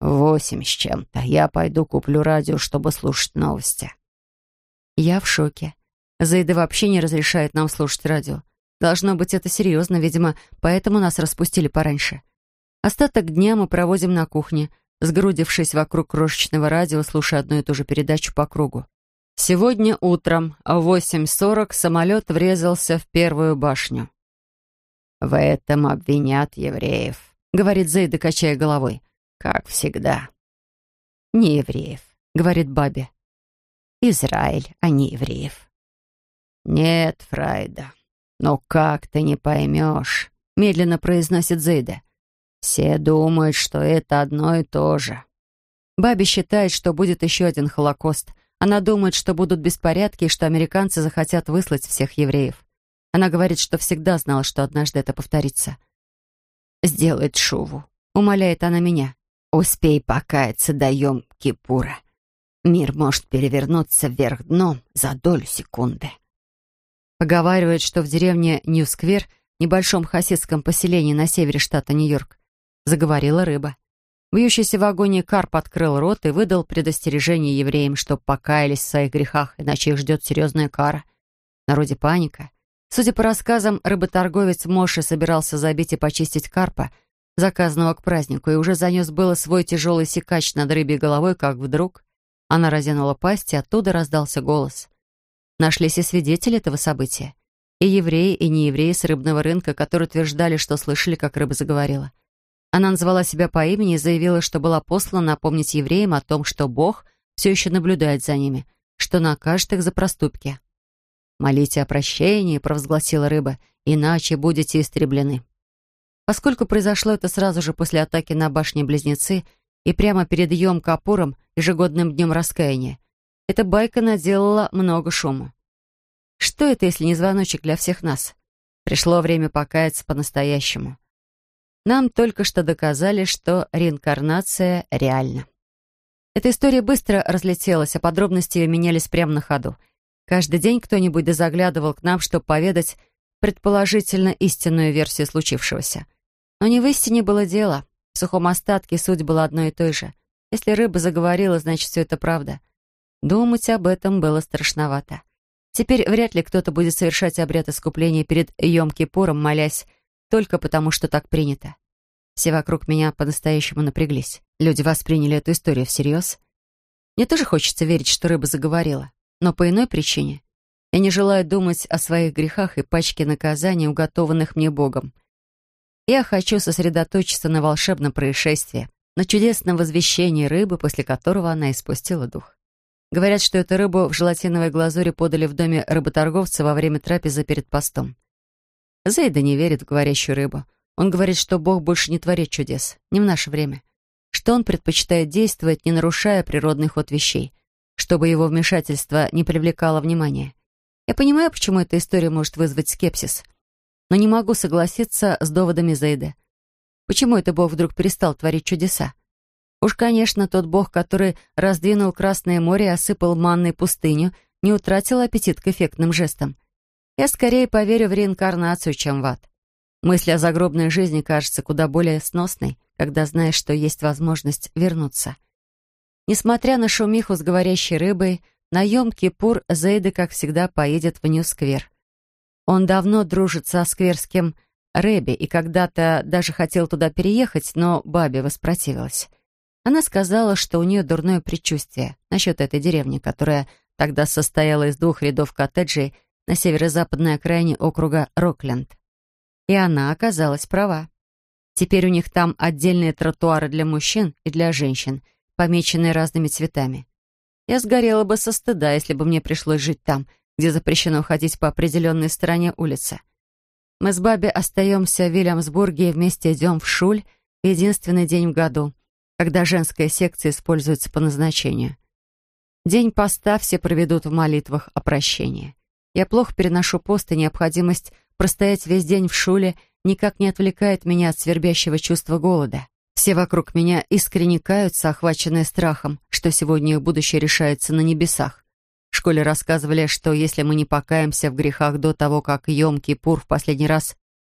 «Восемь с чем-то. Я пойду куплю радио, чтобы слушать новости». Я в шоке. Зайда вообще не разрешает нам слушать радио. Должно быть, это серьезно, видимо, поэтому нас распустили пораньше. Остаток дня мы проводим на кухне — сгрудившись вокруг крошечного радио, слушая одну и ту же передачу по кругу. Сегодня утром в 8.40 самолет врезался в первую башню. «В этом обвинят евреев», — говорит Зейда, качая головой. «Как всегда». «Не евреев», — говорит Баби. «Израиль, а не евреев». «Нет, Фрайда, но как ты не поймешь», — медленно произносит Зейда. Все думают, что это одно и то же. Баби считает, что будет еще один Холокост. Она думает, что будут беспорядки и что американцы захотят выслать всех евреев. Она говорит, что всегда знала, что однажды это повторится. «Сделает шуву», — умоляет она меня. «Успей покаяться до Йом-Кипура. Мир может перевернуться вверх дном за долю секунды». Поговаривает, что в деревне Нью-Сквер, небольшом хасидском поселении на севере штата Нью-Йорк, заговорила рыба. Вьющийся в вагоне Карп открыл рот и выдал предостережение евреям, чтоб покаялись в своих грехах, иначе их ждет серьезная кара. В народе паника. Судя по рассказам, рыботорговец Моши собирался забить и почистить карпа, заказанного к празднику, и уже занес было свой тяжелый секач над рыбьей головой, как вдруг она разянула пасть, и оттуда раздался голос. Нашлись и свидетели этого события. И евреи, и неевреи с рыбного рынка, которые утверждали, что слышали, как рыба заговорила. Она назвала себя по имени и заявила, что была послана напомнить евреям о том, что Бог все еще наблюдает за ними, что накажет их за проступки. «Молите о прощении», — провозгласила рыба, «иначе будете истреблены». Поскольку произошло это сразу же после атаки на башни-близнецы и прямо перед Йом-Капуром, ежегодным днем раскаяния, эта байка наделала много шума. Что это, если не звоночек для всех нас? Пришло время покаяться по-настоящему. Нам только что доказали, что реинкарнация реальна. Эта история быстро разлетелась, а подробности ее менялись прямо на ходу. Каждый день кто-нибудь дозаглядывал к нам, чтобы поведать предположительно истинную версию случившегося. Но не в истине было дело. В сухом остатке суть была одной и той же. Если рыба заговорила, значит, все это правда. Думать об этом было страшновато. Теперь вряд ли кто-то будет совершать обряд искупления перед Йом-Кипуром, молясь только потому, что так принято. Все вокруг меня по-настоящему напряглись. Люди восприняли эту историю всерьез. Мне тоже хочется верить, что рыба заговорила, но по иной причине. Я не желаю думать о своих грехах и пачке наказаний, уготованных мне Богом. Я хочу сосредоточиться на волшебном происшествии, на чудесном возвещении рыбы, после которого она испустила дух. Говорят, что эту рыбу в желатиновой глазури подали в доме рыботорговца во время трапезы перед постом. Зейда не верит в говорящую рыбу. Он говорит, что Бог больше не творит чудес, не в наше время. Что он предпочитает действовать, не нарушая природный ход вещей, чтобы его вмешательство не привлекало внимания. Я понимаю, почему эта история может вызвать скепсис, но не могу согласиться с доводами Зейда. Почему это Бог вдруг перестал творить чудеса? Уж, конечно, тот Бог, который раздвинул Красное море и осыпал манной пустыню, не утратил аппетит к эффектным жестам. Я скорее поверю в реинкарнацию, чем в ад. Мысль о загробной жизни кажется куда более сносной, когда знаешь, что есть возможность вернуться. Несмотря на шумиху с говорящей рыбой, на Йом-Кипур Зейда, как всегда, поедет в Нью-сквер. Он давно дружит со скверским Рэби и когда-то даже хотел туда переехать, но Баби воспротивилась. Она сказала, что у нее дурное предчувствие насчет этой деревни, которая тогда состояла из двух рядов коттеджей на северо-западной окраине округа Рокленд. И она оказалась права. Теперь у них там отдельные тротуары для мужчин и для женщин, помеченные разными цветами. Я сгорела бы со стыда, если бы мне пришлось жить там, где запрещено ходить по определенной стороне улицы. Мы с Баби остаемся в Вильямсбурге и вместе идем в Шуль в единственный день в году, когда женская секция используется по назначению. День поста все проведут в молитвах о прощении. Я плохо переношу пост, и необходимость простоять весь день в Шуле никак не отвлекает меня от свербящего чувства голода. Все вокруг меня искренне каются, охваченные страхом, что сегодня их будущее решается на небесах. В школе рассказывали, что если мы не покаемся в грехах до того, как Йом-Кипур в последний раз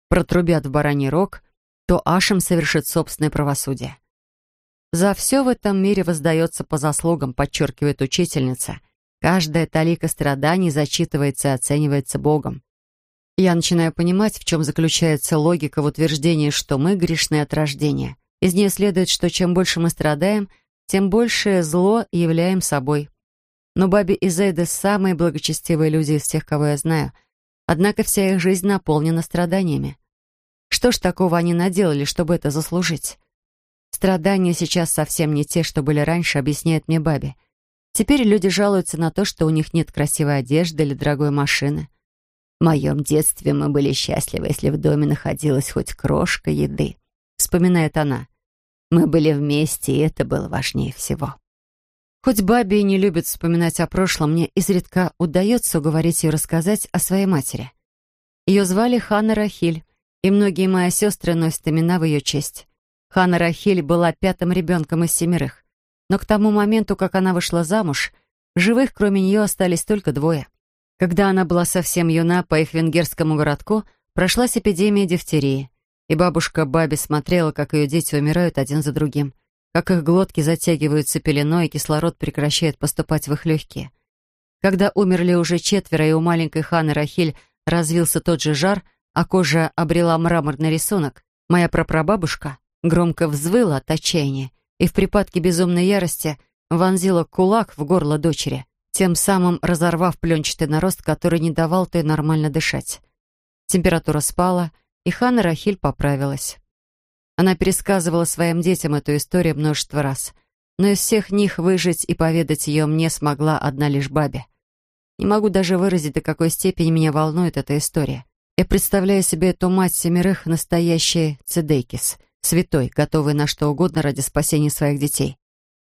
протрубят в бараний рог, то Ашем совершит собственное правосудие. За все в этом мире воздается по заслугам, подчеркивает учительница. Каждая талика страданий зачитывается и оценивается Богом. Я начинаю понимать, в чем заключается логика в утверждении, что мы грешны от рождения. Из нее следует, что чем больше мы страдаем, тем большее зло являем собой. Но Баби и Зейда самые благочестивые люди из всех, кого я знаю. Однако вся их жизнь наполнена страданиями. Что ж такого они наделали, чтобы это заслужить? Страдания сейчас совсем не те, что были раньше, объясняет мне Баби. Теперь люди жалуются на то, что у них нет красивой одежды или дорогой машины. В моем детстве мы были счастливы, если в доме находилась хоть крошка еды, вспоминает она. Мы были вместе, и это было важнее всего. Хоть Баби и не любит вспоминать о прошлом, мне изредка удается уговорить ее рассказать о своей матери. Ее звали Ханна Рахиль, и многие мои сестры носят имена в ее честь. Ханна Рахиль была пятым ребенком из семерых, но к тому моменту, как она вышла замуж, живых кроме нее остались только двое. Когда она была совсем юна, по их венгерскому городку прошлась эпидемия дифтерии и бабушка Баби смотрела, как ее дети умирают один за другим, как их глотки затягиваются пеленой, и кислород прекращает поступать в их легкие. Когда умерли уже четверо, и у маленькой Ханы Рахиль развился тот же жар, а кожа обрела мраморный рисунок, моя прапрабабушка громко взвыла от отчаяния и в припадке безумной ярости вонзила кулак в горло дочери, тем самым разорвав пленчатый нарост, который не давал той нормально дышать. Температура спала, и Ханна Рахиль поправилась. Она пересказывала своим детям эту историю множество раз, но из всех них выжить и поведать ее мне смогла одна лишь бабе. Не могу даже выразить, до какой степени меня волнует эта история. Я представляю себе эту мать семерых настоящей цедейкис, святой, готовой на что угодно ради спасения своих детей.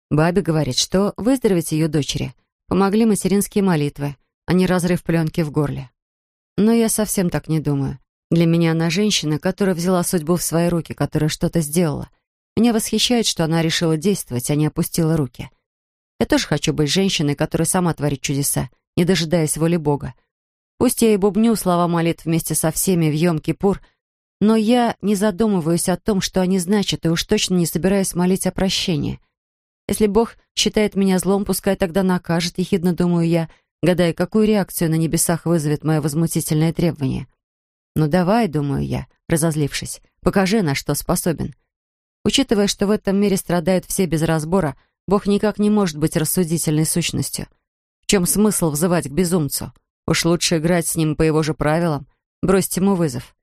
Бабе говорит, что выздороветь ее дочери помогли материнские молитвы, а не разрыв пленки в горле. Но я совсем так не думаю. Для меня она женщина, которая взяла судьбу в свои руки, которая что-то сделала. Меня восхищает, что она решила действовать, а не опустила руки. Я тоже хочу быть женщиной, которая сама творит чудеса, не дожидаясь воли Бога. Пусть я и бубню слова молитв вместе со всеми в Йом-Кипур, но я не задумываюсь о том, что они значат, и уж точно не собираюсь молить о прощении. Если Бог считает меня злом, пускай тогда накажет, ехидно думаю я, гадая, какую реакцию на небесах вызовет мое возмутительное требование. «Ну давай», — думаю я, разозлившись, «покажи, на что способен». Учитывая, что в этом мире страдают все без разбора, Бог никак не может быть рассудительной сущностью. В чем смысл взывать к безумцу? Уж лучше играть с ним по его же правилам, бросить ему вызов.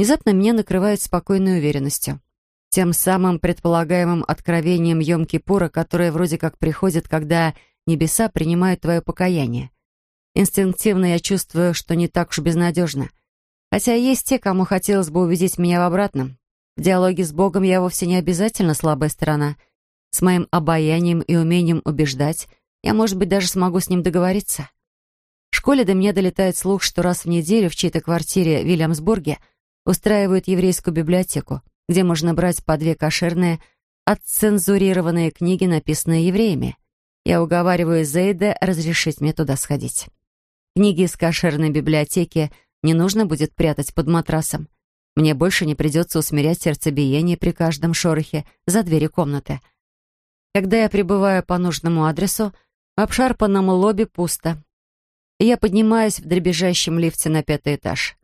Внезапно меня накрывает спокойной уверенностью. Тем самым предполагаемым откровением Йом-Кипура, которое вроде как приходит, когда небеса принимают твое покаяние. Инстинктивно я чувствую, что не так уж безнадежно — Хотя есть те, кому хотелось бы увидеть меня в обратном. В диалоге с Богом я вовсе не обязательно слабая сторона. С моим обаянием и умением убеждать я, может быть, даже смогу с ним договориться. В школе до меня долетает слух, что раз в неделю в чьей-то квартире в Вильямсбурге устраивают еврейскую библиотеку, где можно брать по две кошерные, отцензурированные книги, написанные евреями. Я уговариваю Зейда разрешить мне туда сходить. Книги из кошерной библиотеки не нужно будет прятать под матрасом. Мне больше не придется усмирять сердцебиение при каждом шорохе за двери комнаты. Когда я прибываю по нужному адресу, в обшарпанном лобби пусто. Я поднимаюсь в дребезжащем лифте на пятый этаж.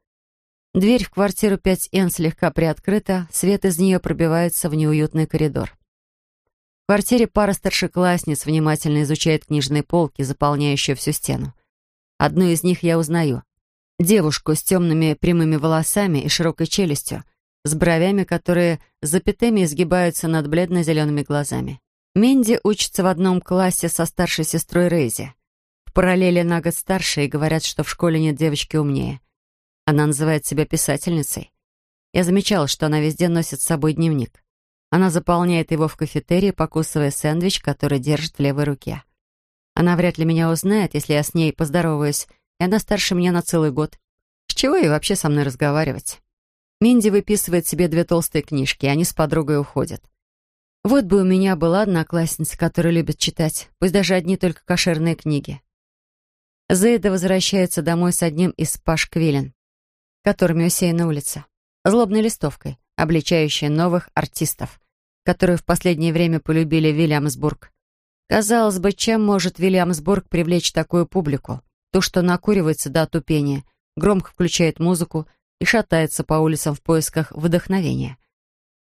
Дверь в квартиру 5Н слегка приоткрыта, свет из нее пробивается в неуютный коридор. В квартире пара старшеклассниц внимательно изучает книжные полки, заполняющие всю стену. Одну из них я узнаю. Девушку с темными прямыми волосами и широкой челюстью, с бровями, которые запятыми изгибаются над бледно-зелеными глазами. Минди учится в одном классе со старшей сестрой Рейзи. В параллели на год старше и говорят, что в школе нет девочки умнее. Она называет себя писательницей. Я замечала, что она везде носит с собой дневник. Она заполняет его в кафетерии, покусывая сэндвич, который держит в левой руке. Она вряд ли меня узнает, если я с ней поздороваюсь, и она старше меня на целый год. С чего ей вообще со мной разговаривать? Минди выписывает себе две толстые книжки, и они с подругой уходят. Вот бы у меня была одноклассница, которая любит читать, пусть даже одни только кошерные книги. Зейда возвращается домой с одним из пашквилен которыми усеяна улица, злобной листовкой, обличающей новых артистов, которые в последнее время полюбили Вильямсбург. Казалось бы, чем может Вильямсбург привлечь такую публику? То, что накуривается до отупения, громко включает музыку и шатается по улицам в поисках вдохновения.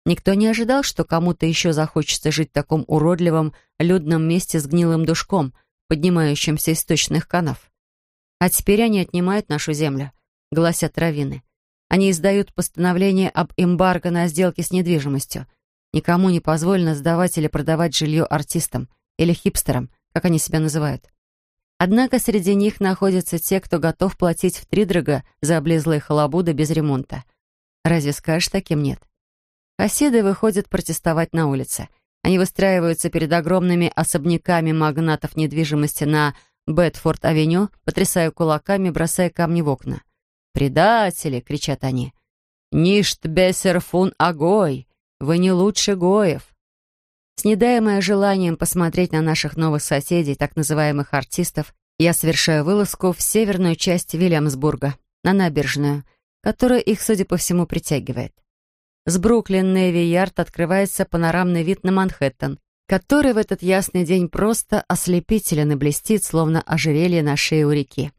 Никто не ожидал, что кому-то еще захочется жить в таком уродливом, людном месте с гнилым душком, поднимающимся из точных канав. А теперь они отнимают нашу землю — гласят раввины. Они издают постановление об эмбарго на сделки с недвижимостью. Никому не позволено сдавать или продавать жилье артистам или хипстерам, как они себя называют. Однако среди них находятся те, кто готов платить втридорога за облезлые халабуды без ремонта. Разве скажешь, таким нет? Хасиды выходят протестовать на улице. Они выстраиваются перед огромными особняками магнатов недвижимости на Бетфорд-авеню, потрясая кулаками, бросая камни в окна. «Предатели!» — кричат они. «Ништ бессер фун агой! Вы не лучше гоев!» Снедаемое желанием посмотреть на наших новых соседей, так называемых артистов, я совершаю вылазку в северную часть Вильямсбурга, на набережную, которая их, судя по всему, притягивает. С Бруклин-Неви-Ярд открывается панорамный вид на Манхэттен, который в этот ясный день просто ослепителен и блестит, словно ожерелье на шее у реки.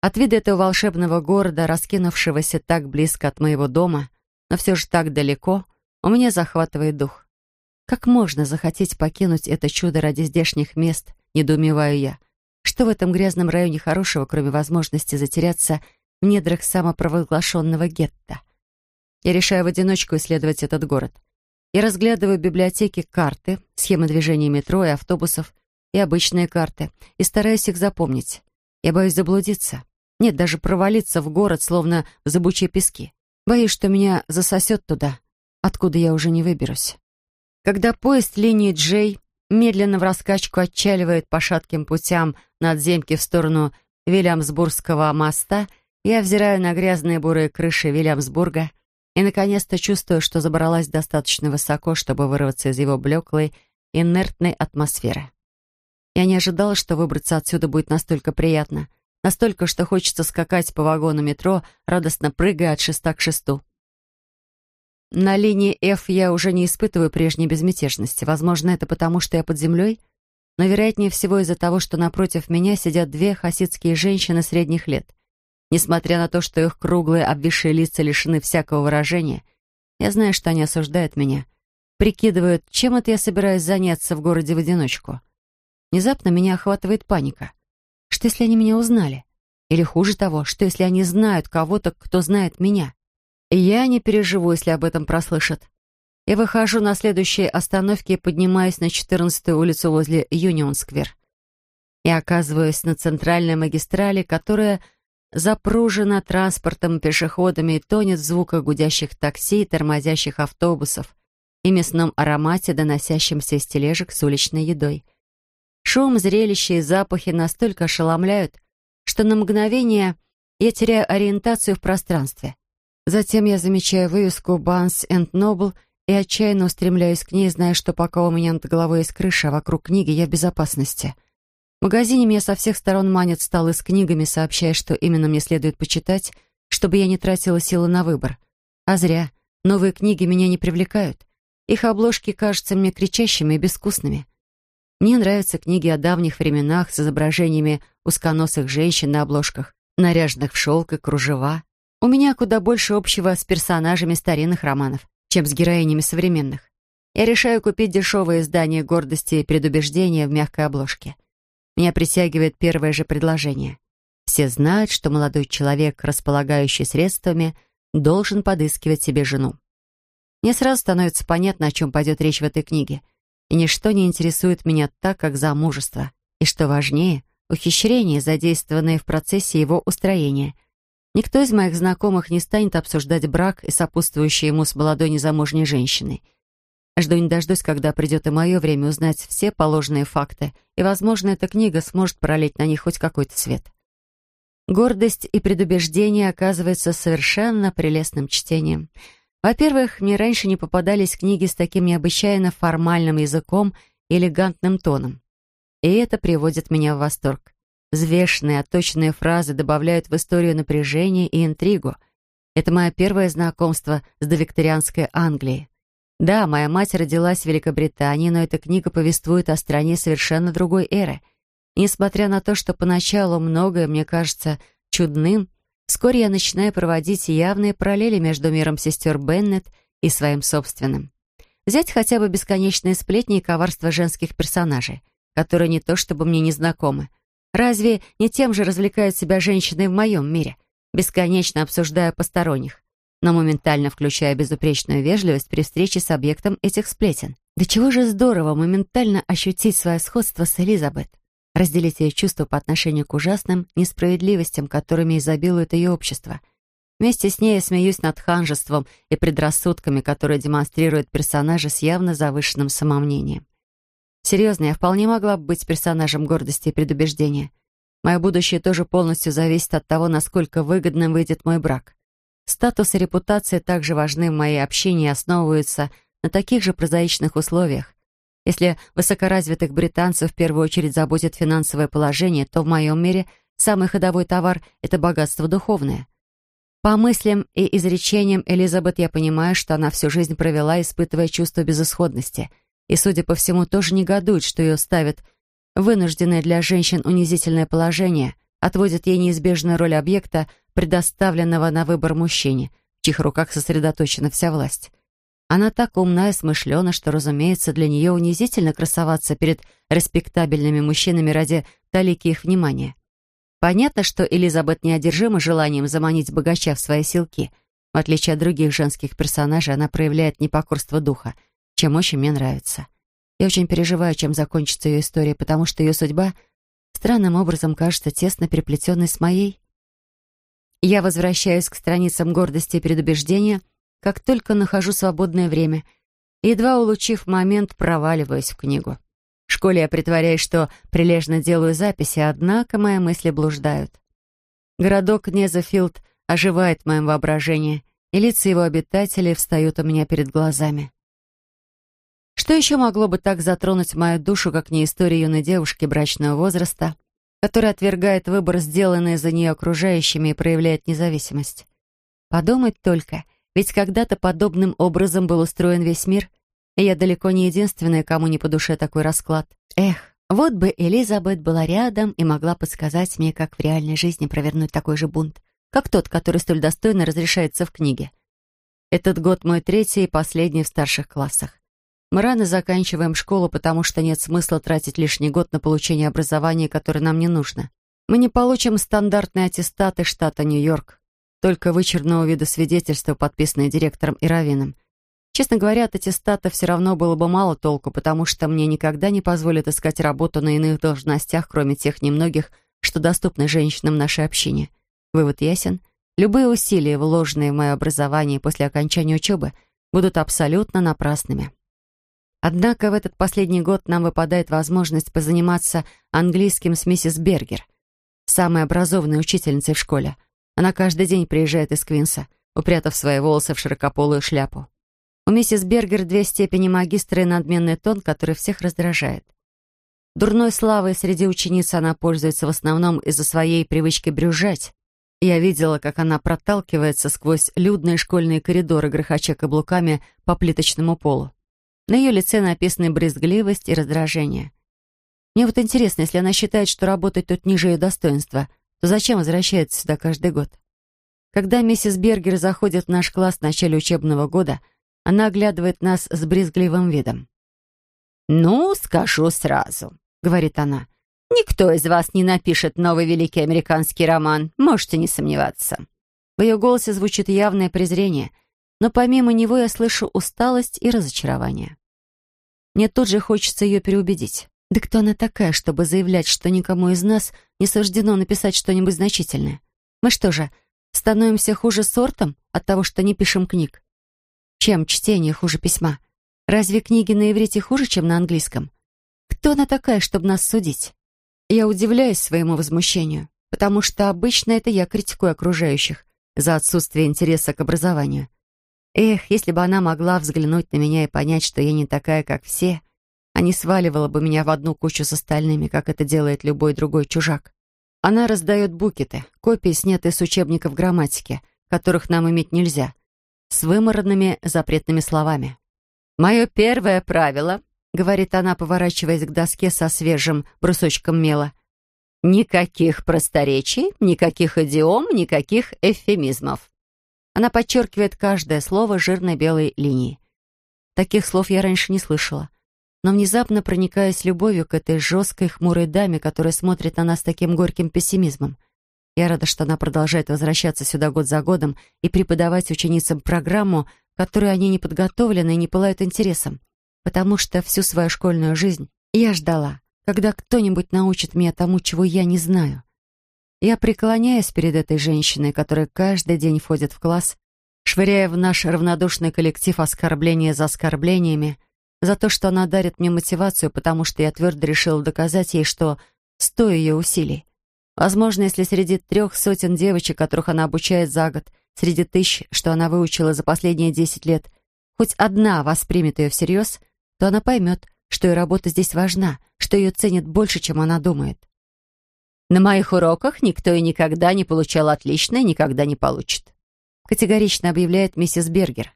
От вида этого волшебного города, раскинувшегося так близко от моего дома, но все же так далеко, у меня захватывает дух. Как можно захотеть покинуть это чудо ради здешних мест, недоумеваю я. Что в этом грязном районе хорошего, кроме возможности затеряться в недрах самопровозглашенного гетто? Я решаю в одиночку исследовать этот город. Я разглядываю библиотеки карты, схемы движения метро и автобусов и обычные карты, и стараюсь их запомнить. Я боюсь заблудиться. Нет, даже провалиться в город, словно в зыбучие пески. Боюсь, что меня засосет туда, откуда я уже не выберусь. Когда поезд линии Джей медленно в раскачку отчаливает по шатким путям надземки в сторону Вильямсбургского моста, я взираю на грязные бурые крыши Вильямсбурга и, наконец-то, чувствую, что забралась достаточно высоко, чтобы вырваться из его блеклой, инертной атмосферы. Я не ожидала, что выбраться отсюда будет настолько приятно. Настолько, что хочется скакать по вагону метро, радостно прыгая от шеста к шесту. На линии F я уже не испытываю прежней безмятежности. Возможно, это потому, что я под землей, но, вероятнее всего, из-за того, что напротив меня сидят две хасидские женщины средних лет. Несмотря на то, что их круглые обвисшие лица лишены всякого выражения, я знаю, что они осуждают меня, прикидывают, чем это я собираюсь заняться в городе в одиночку. Внезапно меня охватывает паника. Что, если они меня узнали? Или хуже того, что, если они знают кого-то, кто знает меня? Я не переживу, если об этом прослышат. Я выхожу на следующей остановке и поднимаюсь на 14-ю улицу возле Юнион-сквер. И оказываюсь на центральной магистрали, которая запружена транспортом, пешеходами и тонет в звуках гудящих такси и тормозящих автобусов и мясном аромате, доносящемся из тележек с уличной едой. Шум, зрелище и запахи настолько ошеломляют, что на мгновение я теряю ориентацию в пространстве. Затем я замечаю вывеску «Barnes Noble» и отчаянно устремляюсь к ней, зная, что пока у меня над головой есть крыша, а вокруг книги я в безопасности. В магазине меня со всех сторон манят столы с книгами, сообщая, что именно мне следует почитать, чтобы я не тратила силы на выбор. А зря. Новые книги меня не привлекают. Их обложки кажутся мне кричащими и безвкусными. Мне нравятся книги о давних временах с изображениями узконосых женщин на обложках, наряженных в шелк и кружева. У меня куда больше общего с персонажами старинных романов, чем с героинями современных. Я решаю купить дешевое издание «Гордости и предубеждения» в мягкой обложке. Меня притягивает первое же предложение. Все знают, что молодой человек, располагающий средствами, должен подыскивать себе жену. Мне сразу становится понятно, о чем пойдет речь в этой книге — и ничто не интересует меня так, как замужество. И что важнее, ухищрения, задействованные в процессе его устроения. Никто из моих знакомых не станет обсуждать брак и сопутствующий ему с молодой незамужней женщиной. Жду не дождусь, когда придет и мое время узнать все положенные факты, и, возможно, эта книга сможет пролить на них хоть какой-то свет. Гордость и предубеждение оказываются совершенно прелестным чтением — во-первых, мне раньше не попадались книги с таким необычайно формальным языком и элегантным тоном. И это приводит меня в восторг. Взвешенные, отточенные фразы добавляют в историю напряжение и интригу. Это мое первое знакомство с довикторианской Англией. Да, моя мать родилась в Великобритании, но эта книга повествует о стране совершенно другой эры. И несмотря на то, что поначалу многое мне кажется чудным, Вскоре я начинаю проводить явные параллели между миром сестер Беннет и своим собственным. Взять хотя бы бесконечные сплетни и коварство женских персонажей, которые не то чтобы мне не знакомы. Разве не тем же развлекают себя женщины в моем мире, бесконечно обсуждая посторонних, но моментально включая безупречную вежливость при встрече с объектом этих сплетен? Да чего же здорово моментально ощутить свое сходство с Элизабет разделить ее чувства по отношению к ужасным несправедливостям, которыми изобилует ее общество. Вместе с ней я смеюсь над ханжеством и предрассудками, которые демонстрируют персонажи с явно завышенным самомнением. Серьезно, я вполне могла бы быть персонажем гордости и предубеждения. Мое будущее тоже полностью зависит от того, насколько выгодным выйдет мой брак. Статус и репутация также важны в моей общине и основываются на таких же прозаичных условиях. Если высокоразвитых британцев в первую очередь заботит финансовое положение, то в моем мире самый ходовой товар — это богатство духовное. По мыслям и изречениям Элизабет я понимаю, что она всю жизнь провела, испытывая чувство безысходности, и, судя по всему, тоже негодует, что ее ставят вынужденное для женщин унизительное положение, отводит ей неизбежную роль объекта, предоставленного на выбор мужчине, в чьих руках сосредоточена вся власть. Она так умна и смышлена, что, разумеется, для нее унизительно красоваться перед респектабельными мужчинами ради талики их внимания. Понятно, что Элизабет неодержима желанием заманить богача в свои силки. В отличие от других женских персонажей, она проявляет непокорство духа, чем очень мне нравится. Я очень переживаю, чем закончится ее история, потому что ее судьба странным образом кажется тесно переплетенной с моей. Я возвращаюсь к страницам гордости и предубеждения — как только нахожу свободное время, едва улучив момент, проваливаюсь в книгу. В школе я притворяюсь, что прилежно делаю записи, однако мои мысли блуждают. Городок Незафилд оживает в моем воображении, и лица его обитателей встают у меня перед глазами. Что еще могло бы так затронуть мою душу, как не история юной девушки брачного возраста, которая отвергает выбор, сделанный за нее окружающими, и проявляет независимость? Подумать только — ведь когда-то подобным образом был устроен весь мир, и я далеко не единственная, кому не по душе такой расклад. Эх, вот бы Элизабет была рядом и могла подсказать мне, как в реальной жизни провернуть такой же бунт, как тот, который столь достойно разрешается в книге. Этот год мой третий и последний в старших классах. Мы рано заканчиваем школу, потому что нет смысла тратить лишний год на получение образования, которое нам не нужно. Мы не получим стандартные аттестаты штата Нью-Йорк, только вычурного вида свидетельства, подписанное директором и раввином. Честно говоря, от аттестата все равно было бы мало толку, потому что мне никогда не позволят искать работу на иных должностях, кроме тех немногих, что доступны женщинам нашей общине. Вывод ясен. Любые усилия, вложенные в мое образование после окончания учебы, будут абсолютно напрасными. Однако в этот последний год нам выпадает возможность позаниматься английским с миссис Бергер. самой образованной учительницей в школе. Она каждый день приезжает из Квинса, упрятав свои волосы в широкополую шляпу. У миссис Бергер две степени магистра и надменный тон, который всех раздражает. Дурной славой среди учениц она пользуется в основном из-за своей привычки брюзжать. Я видела, как она проталкивается сквозь людные школьные коридоры, грохоча каблуками по плиточному полу. На ее лице написаны брезгливость и раздражение. Мне вот интересно, если она считает, что работать тут ниже ее достоинства, то зачем возвращается сюда каждый год? Когда миссис Бергер заходит в наш класс в начале учебного года, она оглядывает нас с брезгливым видом. «Ну, скажу сразу», — говорит она, — «никто из вас не напишет новый великий американский роман, можете не сомневаться». В ее голосе звучит явное презрение — но помимо него я слышу усталость и разочарование. Мне тут же хочется ее переубедить. Да кто она такая, чтобы заявлять, что никому из нас не суждено написать что-нибудь значительное? Мы что же, становимся хуже сортом от того, что не пишем книг? Чем чтение хуже письма? Разве книги на иврите хуже, чем на английском? Кто она такая, чтобы нас судить? Я удивляюсь своему возмущению, потому что обычно это я критикую окружающих за отсутствие интереса к образованию. Эх, если бы она могла взглянуть на меня и понять, что я не такая, как все, а не сваливала бы меня в одну кучу с остальными, как это делает любой другой чужак. Она раздает букеты, копии, снятые с учебников грамматики, которых нам иметь нельзя, с вымородными запретными словами. «Мое первое правило», — говорит она, поворачиваясь к доске со свежим брусочком мела, «никаких просторечий, никаких идиом, никаких эвфемизмов». Она подчеркивает каждое слово жирной белой линией. Таких слов я раньше не слышала. Но внезапно проникаясь любовью к этой жесткой, хмурой даме, которая смотрит на нас таким горьким пессимизмом. Я рада, что она продолжает возвращаться сюда год за годом и преподавать ученицам программу, которую они не подготовлены и не пылают интересом. Потому что всю свою школьную жизнь я ждала, когда кто-нибудь научит меня тому, чего я не знаю. Я преклоняюсь перед этой женщиной, которая каждый день входит в класс, швыряя в наш равнодушный коллектив оскорбления за оскорблениями, за то, что она дарит мне мотивацию, потому что я твердо решила доказать ей, что стою ее усилий. Возможно, если среди трех сотен девочек, которых она обучает за год, среди тысяч, что она выучила за последние десять лет, хоть одна воспримет ее всерьез, то она поймет, что ее работа здесь важна, что ее ценят больше, чем она думает. На моих уроках никто и никогда не получал отлично и никогда не получит. Категорично объявляет миссис Бергер.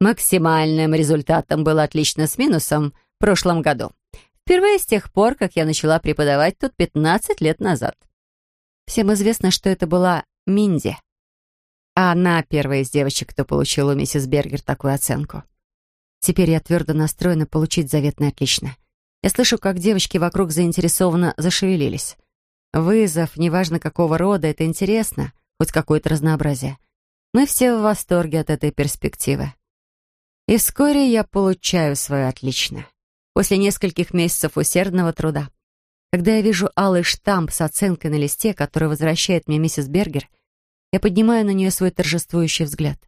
Максимальным результатом было отлично с минусом в прошлом году. Впервые с тех пор, как я начала преподавать тут 15 лет назад. Всем известно, что это была Минди. А она первая из девочек, кто получил у миссис Бергер такую оценку. Теперь я твердо настроена получить заветное отлично. Я слышу, как девочки вокруг заинтересованно зашевелились. Вызов, неважно какого рода, это интересно, хоть какое-то разнообразие. Мы все в восторге от этой перспективы. И вскоре я получаю свое отлично. После нескольких месяцев усердного труда. Когда я вижу алый штамп с оценкой на листе, который возвращает мне миссис Бергер, я поднимаю на нее свой торжествующий взгляд.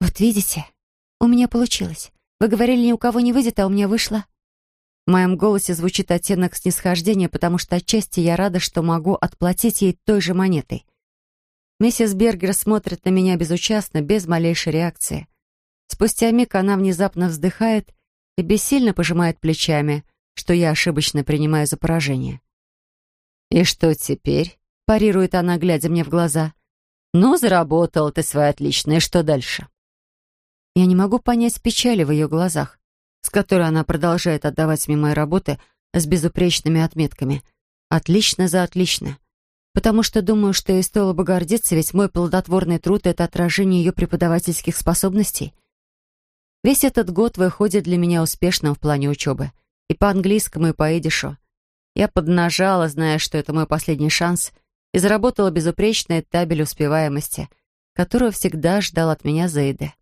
«Вот видите, у меня получилось. Вы говорили, ни у кого не выйдет, а у меня вышло». В моем голосе звучит оттенок снисхождения, потому что отчасти я рада, что могу отплатить ей той же монетой. Миссис Бергер смотрит на меня безучастно, без малейшей реакции. Спустя миг она внезапно вздыхает и бессильно пожимает плечами, что я ошибочно принимаю за поражение. «И что теперь?» — парирует она, глядя мне в глаза. «Ну, заработал ты свое отлично, и что дальше?» Я не могу понять печали в ее глазах с которой она продолжает отдавать мне мои работы с безупречными отметками. Отлично за отлично. Потому что думаю, что ей стоило бы гордиться, ведь мой плодотворный труд — это отражение ее преподавательских способностей. Весь этот год выходит для меня успешным в плане учебы. И по английскому, и по идишу. Я поднажала, зная, что это мой последний шанс, и заработала безупречный табель успеваемости, которую всегда ждал от меня Зейде.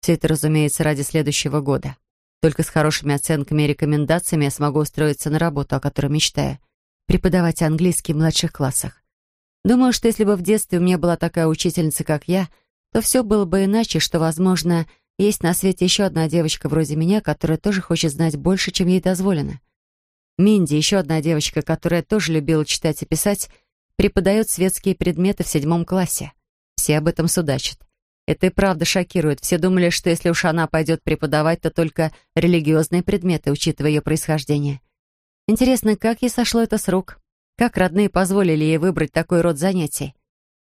Все это, разумеется, ради следующего года. Только с хорошими оценками и рекомендациями я смогу устроиться на работу, о которой мечтаю. Преподавать английский в младших классах. Думаю, что если бы в детстве у меня была такая учительница, как я, то все было бы иначе, что, возможно, есть на свете еще одна девочка вроде меня, которая тоже хочет знать больше, чем ей дозволено. Минди, еще одна девочка, которая тоже любила читать и писать, преподает светские предметы в седьмом классе. Все об этом судачат. Это и правда шокирует. Все думали, что если уж она пойдет преподавать, то только религиозные предметы, учитывая ее происхождение. Интересно, как ей сошло это с рук? Как родные позволили ей выбрать такой род занятий?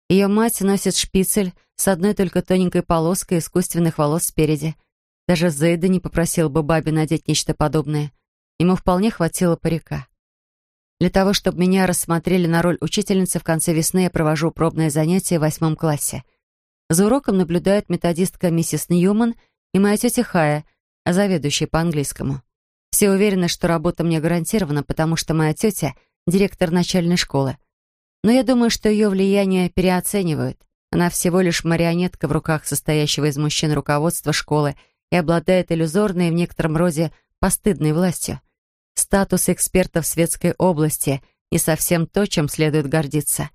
Ее мать носит шпицель с одной только тоненькой полоской искусственных волос спереди. Даже Зейда не попросил бы бабе надеть нечто подобное. Ему вполне хватило парика. Для того, чтобы меня рассмотрели на роль учительницы, в конце весны я провожу пробное занятие в восьмом классе. За уроком наблюдают методистка миссис Ньюман и моя тетя Хая, заведующая по английскому. Все уверены, что работа мне гарантирована, потому что моя тетя — директор начальной школы. Но я думаю, что ее влияние переоценивают. Она всего лишь марионетка в руках состоящего из мужчин руководства школы и обладает иллюзорной в некотором роде постыдной властью. Статус эксперта в светской области не совсем то, чем следует гордиться.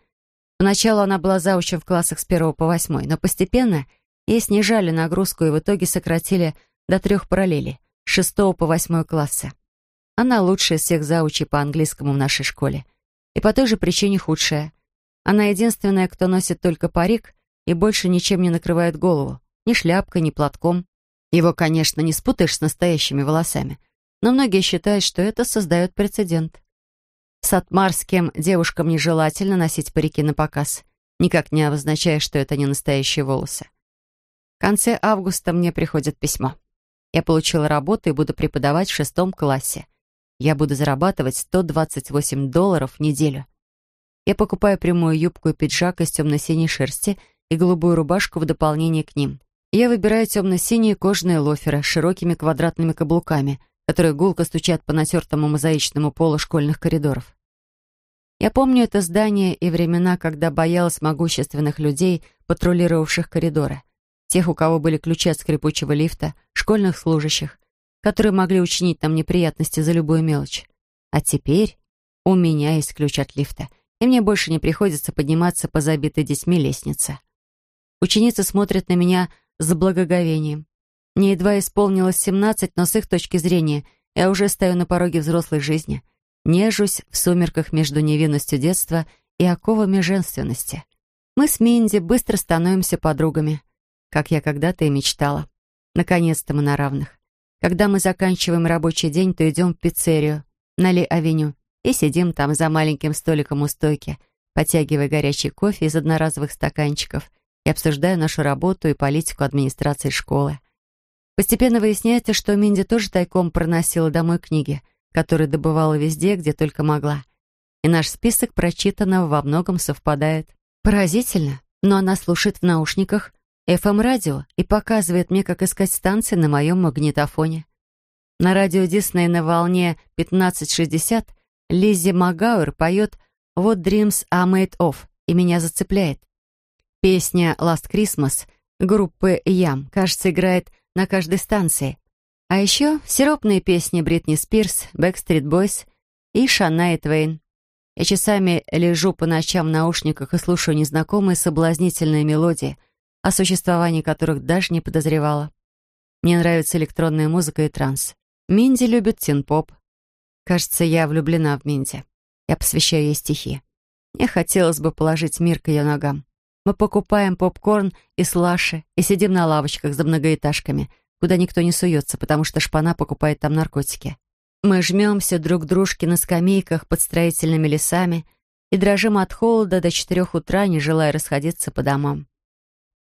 Поначалу она была заучем в классах с первого по восьмой, но постепенно ей снижали нагрузку и в итоге сократили до трех параллелей шестого по восьмой классы. Она лучшая из всех заучей по английскому в нашей школе. И по той же причине худшая. Она единственная, кто носит только парик и больше ничем не накрывает голову. Ни шляпкой, ни платком. Его, конечно, не спутаешь с настоящими волосами. Но многие считают, что это создает прецедент. Сатмарским девушкам нежелательно носить парики на показ, никак не обозначая, что это не настоящие волосы. В конце августа мне приходит письмо. Я получила работу и буду преподавать в шестом классе. Я буду зарабатывать 128 долларов в неделю. Я покупаю прямую юбку и пиджак из темно-синей шерсти и голубую рубашку в дополнение к ним. Я выбираю темно-синие кожаные лоферы с широкими квадратными каблуками, которые гулко стучат по натертому мозаичному полу школьных коридоров. Я помню это здание и времена, когда боялась могущественных людей, патрулировавших коридоры тех, у кого были ключи от скрипучего лифта, школьных служащих, которые могли учинить нам неприятности за любую мелочь. А теперь у меня есть ключ от лифта, и мне больше не приходится подниматься по забитой детьми лестнице. Ученицы смотрят на меня с благоговением. Мне едва исполнилось семнадцать, но с их точки зрения я уже стою на пороге взрослой жизни, нежусь в сумерках между невинностью детства и оковами женственности. Мы с Минди быстро становимся подругами как я когда-то и мечтала. Наконец-то мы на равных. Когда мы заканчиваем рабочий день, то идем в пиццерию на Ли-авеню и сидим там за маленьким столиком у стойки, подтягивая горячий кофе из одноразовых стаканчиков и обсуждая нашу работу и политику администрации школы. Постепенно выясняется, что Минди тоже тайком проносила домой книги, которые добывала везде, где только могла. И наш список прочитанного во многом совпадает. Поразительно, но она слушает в наушниках FM-радио и показывает мне, как искать станции на моем магнитофоне. На радио Дисней на волне 1560 Лиззи Магауэр поет «What Dreams Are Made Of» и меня зацепляет. Песня «Last Christmas» группы «Ям», кажется, играет на каждой станции. А еще сиропные песни Бритни Спирс, Backstreet Boys и Шанайя Твейн. Я часами лежу по ночам в наушниках и слушаю незнакомые соблазнительные мелодии — о существовании которых даже не подозревала. Мне нравится электронная музыка и транс. Минди любит тин-поп. Кажется, я влюблена в Минди. Я посвящаю ей стихи. Мне хотелось бы положить мир к ее ногам. Мы покупаем попкорн и слаши и сидим на лавочках за многоэтажками, куда никто не суется, потому что шпана покупает там наркотики. Мы жмемся друг к дружке на скамейках под строительными лесами и дрожим от холода до четырех утра, не желая расходиться по домам.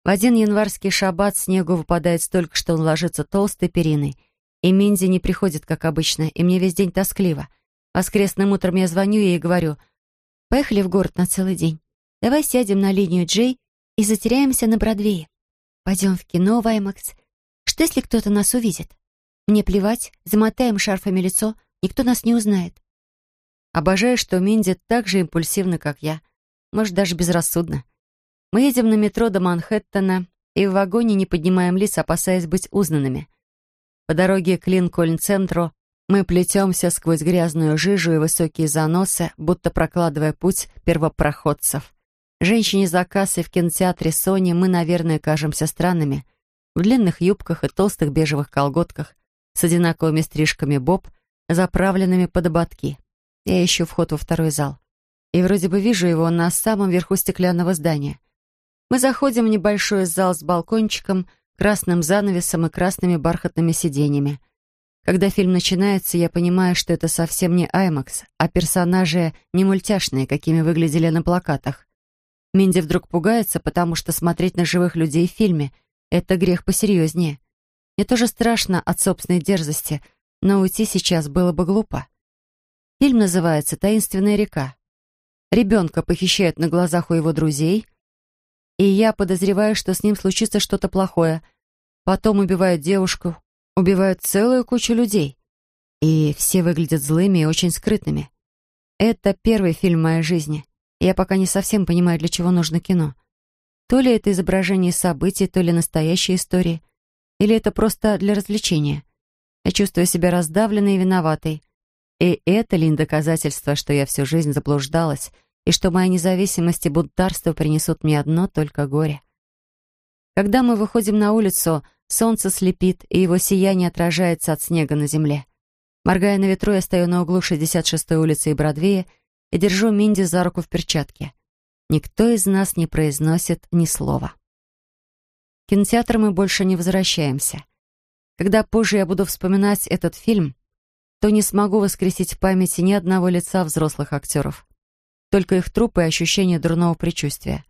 В один январский шаббат снегу выпадает столько, что он ложится толстой периной. И Минди не приходит, как обычно, и мне весь день тоскливо. Воскресным утром я звоню ей и говорю, «Поехали в город на целый день. Давай сядем на линию Джей и затеряемся на Бродвее. Пойдем в кино в IMAX. Что, если кто-то нас увидит? Мне плевать, замотаем шарфами лицо, никто нас не узнает». Обожаю, что Минди так же импульсивна, как я. Может, даже безрассудно. Мы едем на метро до Манхэттена и в вагоне не поднимаем лиц, опасаясь быть узнанными. По дороге к Линкольн-центру мы плетемся сквозь грязную жижу и высокие заносы, будто прокладывая путь первопроходцев. Женщине за кассой в кинотеатре Сони мы, наверное, кажемся странными. В длинных юбках и толстых бежевых колготках, с одинаковыми стрижками боб, заправленными под ободки. Я ищу вход во второй зал. и вроде бы вижу его на самом верху стеклянного здания. Мы заходим в небольшой зал с балкончиком, красным занавесом и красными бархатными сиденьями. Когда фильм начинается, я понимаю, что это совсем не IMAX, а персонажи не мультяшные, какими выглядели на плакатах. Минди вдруг пугается, потому что смотреть на живых людей в фильме — это грех посерьезнее. Мне тоже страшно от собственной дерзости, но уйти сейчас было бы глупо. Фильм называется «Таинственная река». Ребенка похищают на глазах у его друзей, и я подозреваю, что с ним случится что-то плохое. Потом убивают девушку, убивают целую кучу людей. И все выглядят злыми и очень скрытными. Это первый фильм моей жизни. Я пока не совсем понимаю, для чего нужно кино. То ли это изображение событий, то ли настоящие истории. Или это просто для развлечения. Я чувствую себя раздавленной и виноватой. И это ли доказательство, что я всю жизнь заблуждалась, и что моя независимость и бунтарство принесут мне одно только горе? Когда мы выходим на улицу, солнце слепит, и его сияние отражается от снега на земле. Моргая на ветру, я стою на углу 66-й улицы и Бродвея и держу Минди за руку в перчатке. Никто из нас не произносит ни слова. В кинотеатр мы больше не возвращаемся. Когда позже я буду вспоминать этот фильм, то не смогу воскресить в памяти ни одного лица взрослых актеров. Только их трупы и ощущение дурного предчувствия.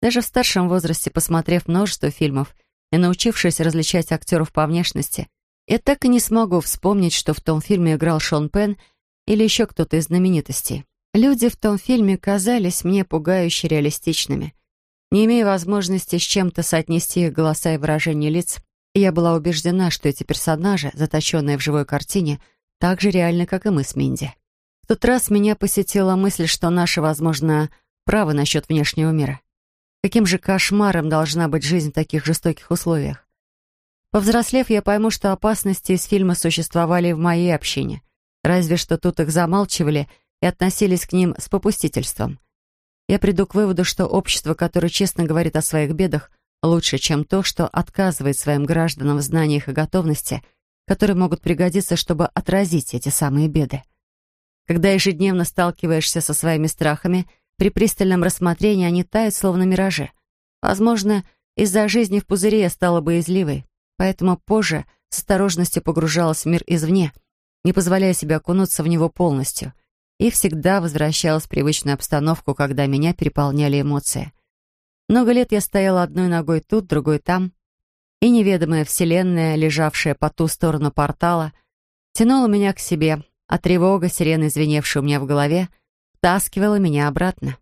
Даже в старшем возрасте, посмотрев множество фильмов и научившись различать актеров по внешности, я так и не смогу вспомнить, что в том фильме играл Шон Пен или еще кто-то из знаменитостей. Люди в том фильме казались мне пугающе реалистичными. Не имея возможности с чем-то соотнести их голоса и выражения лиц, я была убеждена, что эти персонажи, заточенные в живой картине, так же реальны, как и мы с Минди. Тот раз меня посетила мысль, что наше, возможно, право насчет внешнего мира. Каким же кошмаром должна быть жизнь в таких жестоких условиях? Повзрослев, я пойму, что опасности из фильма существовали в моей общине. Разве что тут их замалчивали — и относились к ним с попустительством. Я приду к выводу, что общество, которое честно говорит о своих бедах, лучше, чем то, что отказывает своим гражданам в знаниях и готовности, которые могут пригодиться, чтобы отразить эти самые беды. Когда ежедневно сталкиваешься со своими страхами, при пристальном рассмотрении они тают, словно миражи. Возможно, из-за жизни в пузыре я стала боязливой, поэтому позже с осторожностью погружалась в мир извне, не позволяя себе окунуться в него полностью — и всегда возвращалась в привычную обстановку, когда меня переполняли эмоции. Много лет я стояла одной ногой тут, другой там, и неведомая вселенная, лежавшая по ту сторону портала, тянула меня к себе, а тревога, сирены, звеневшая у меня в голове, втаскивала меня обратно.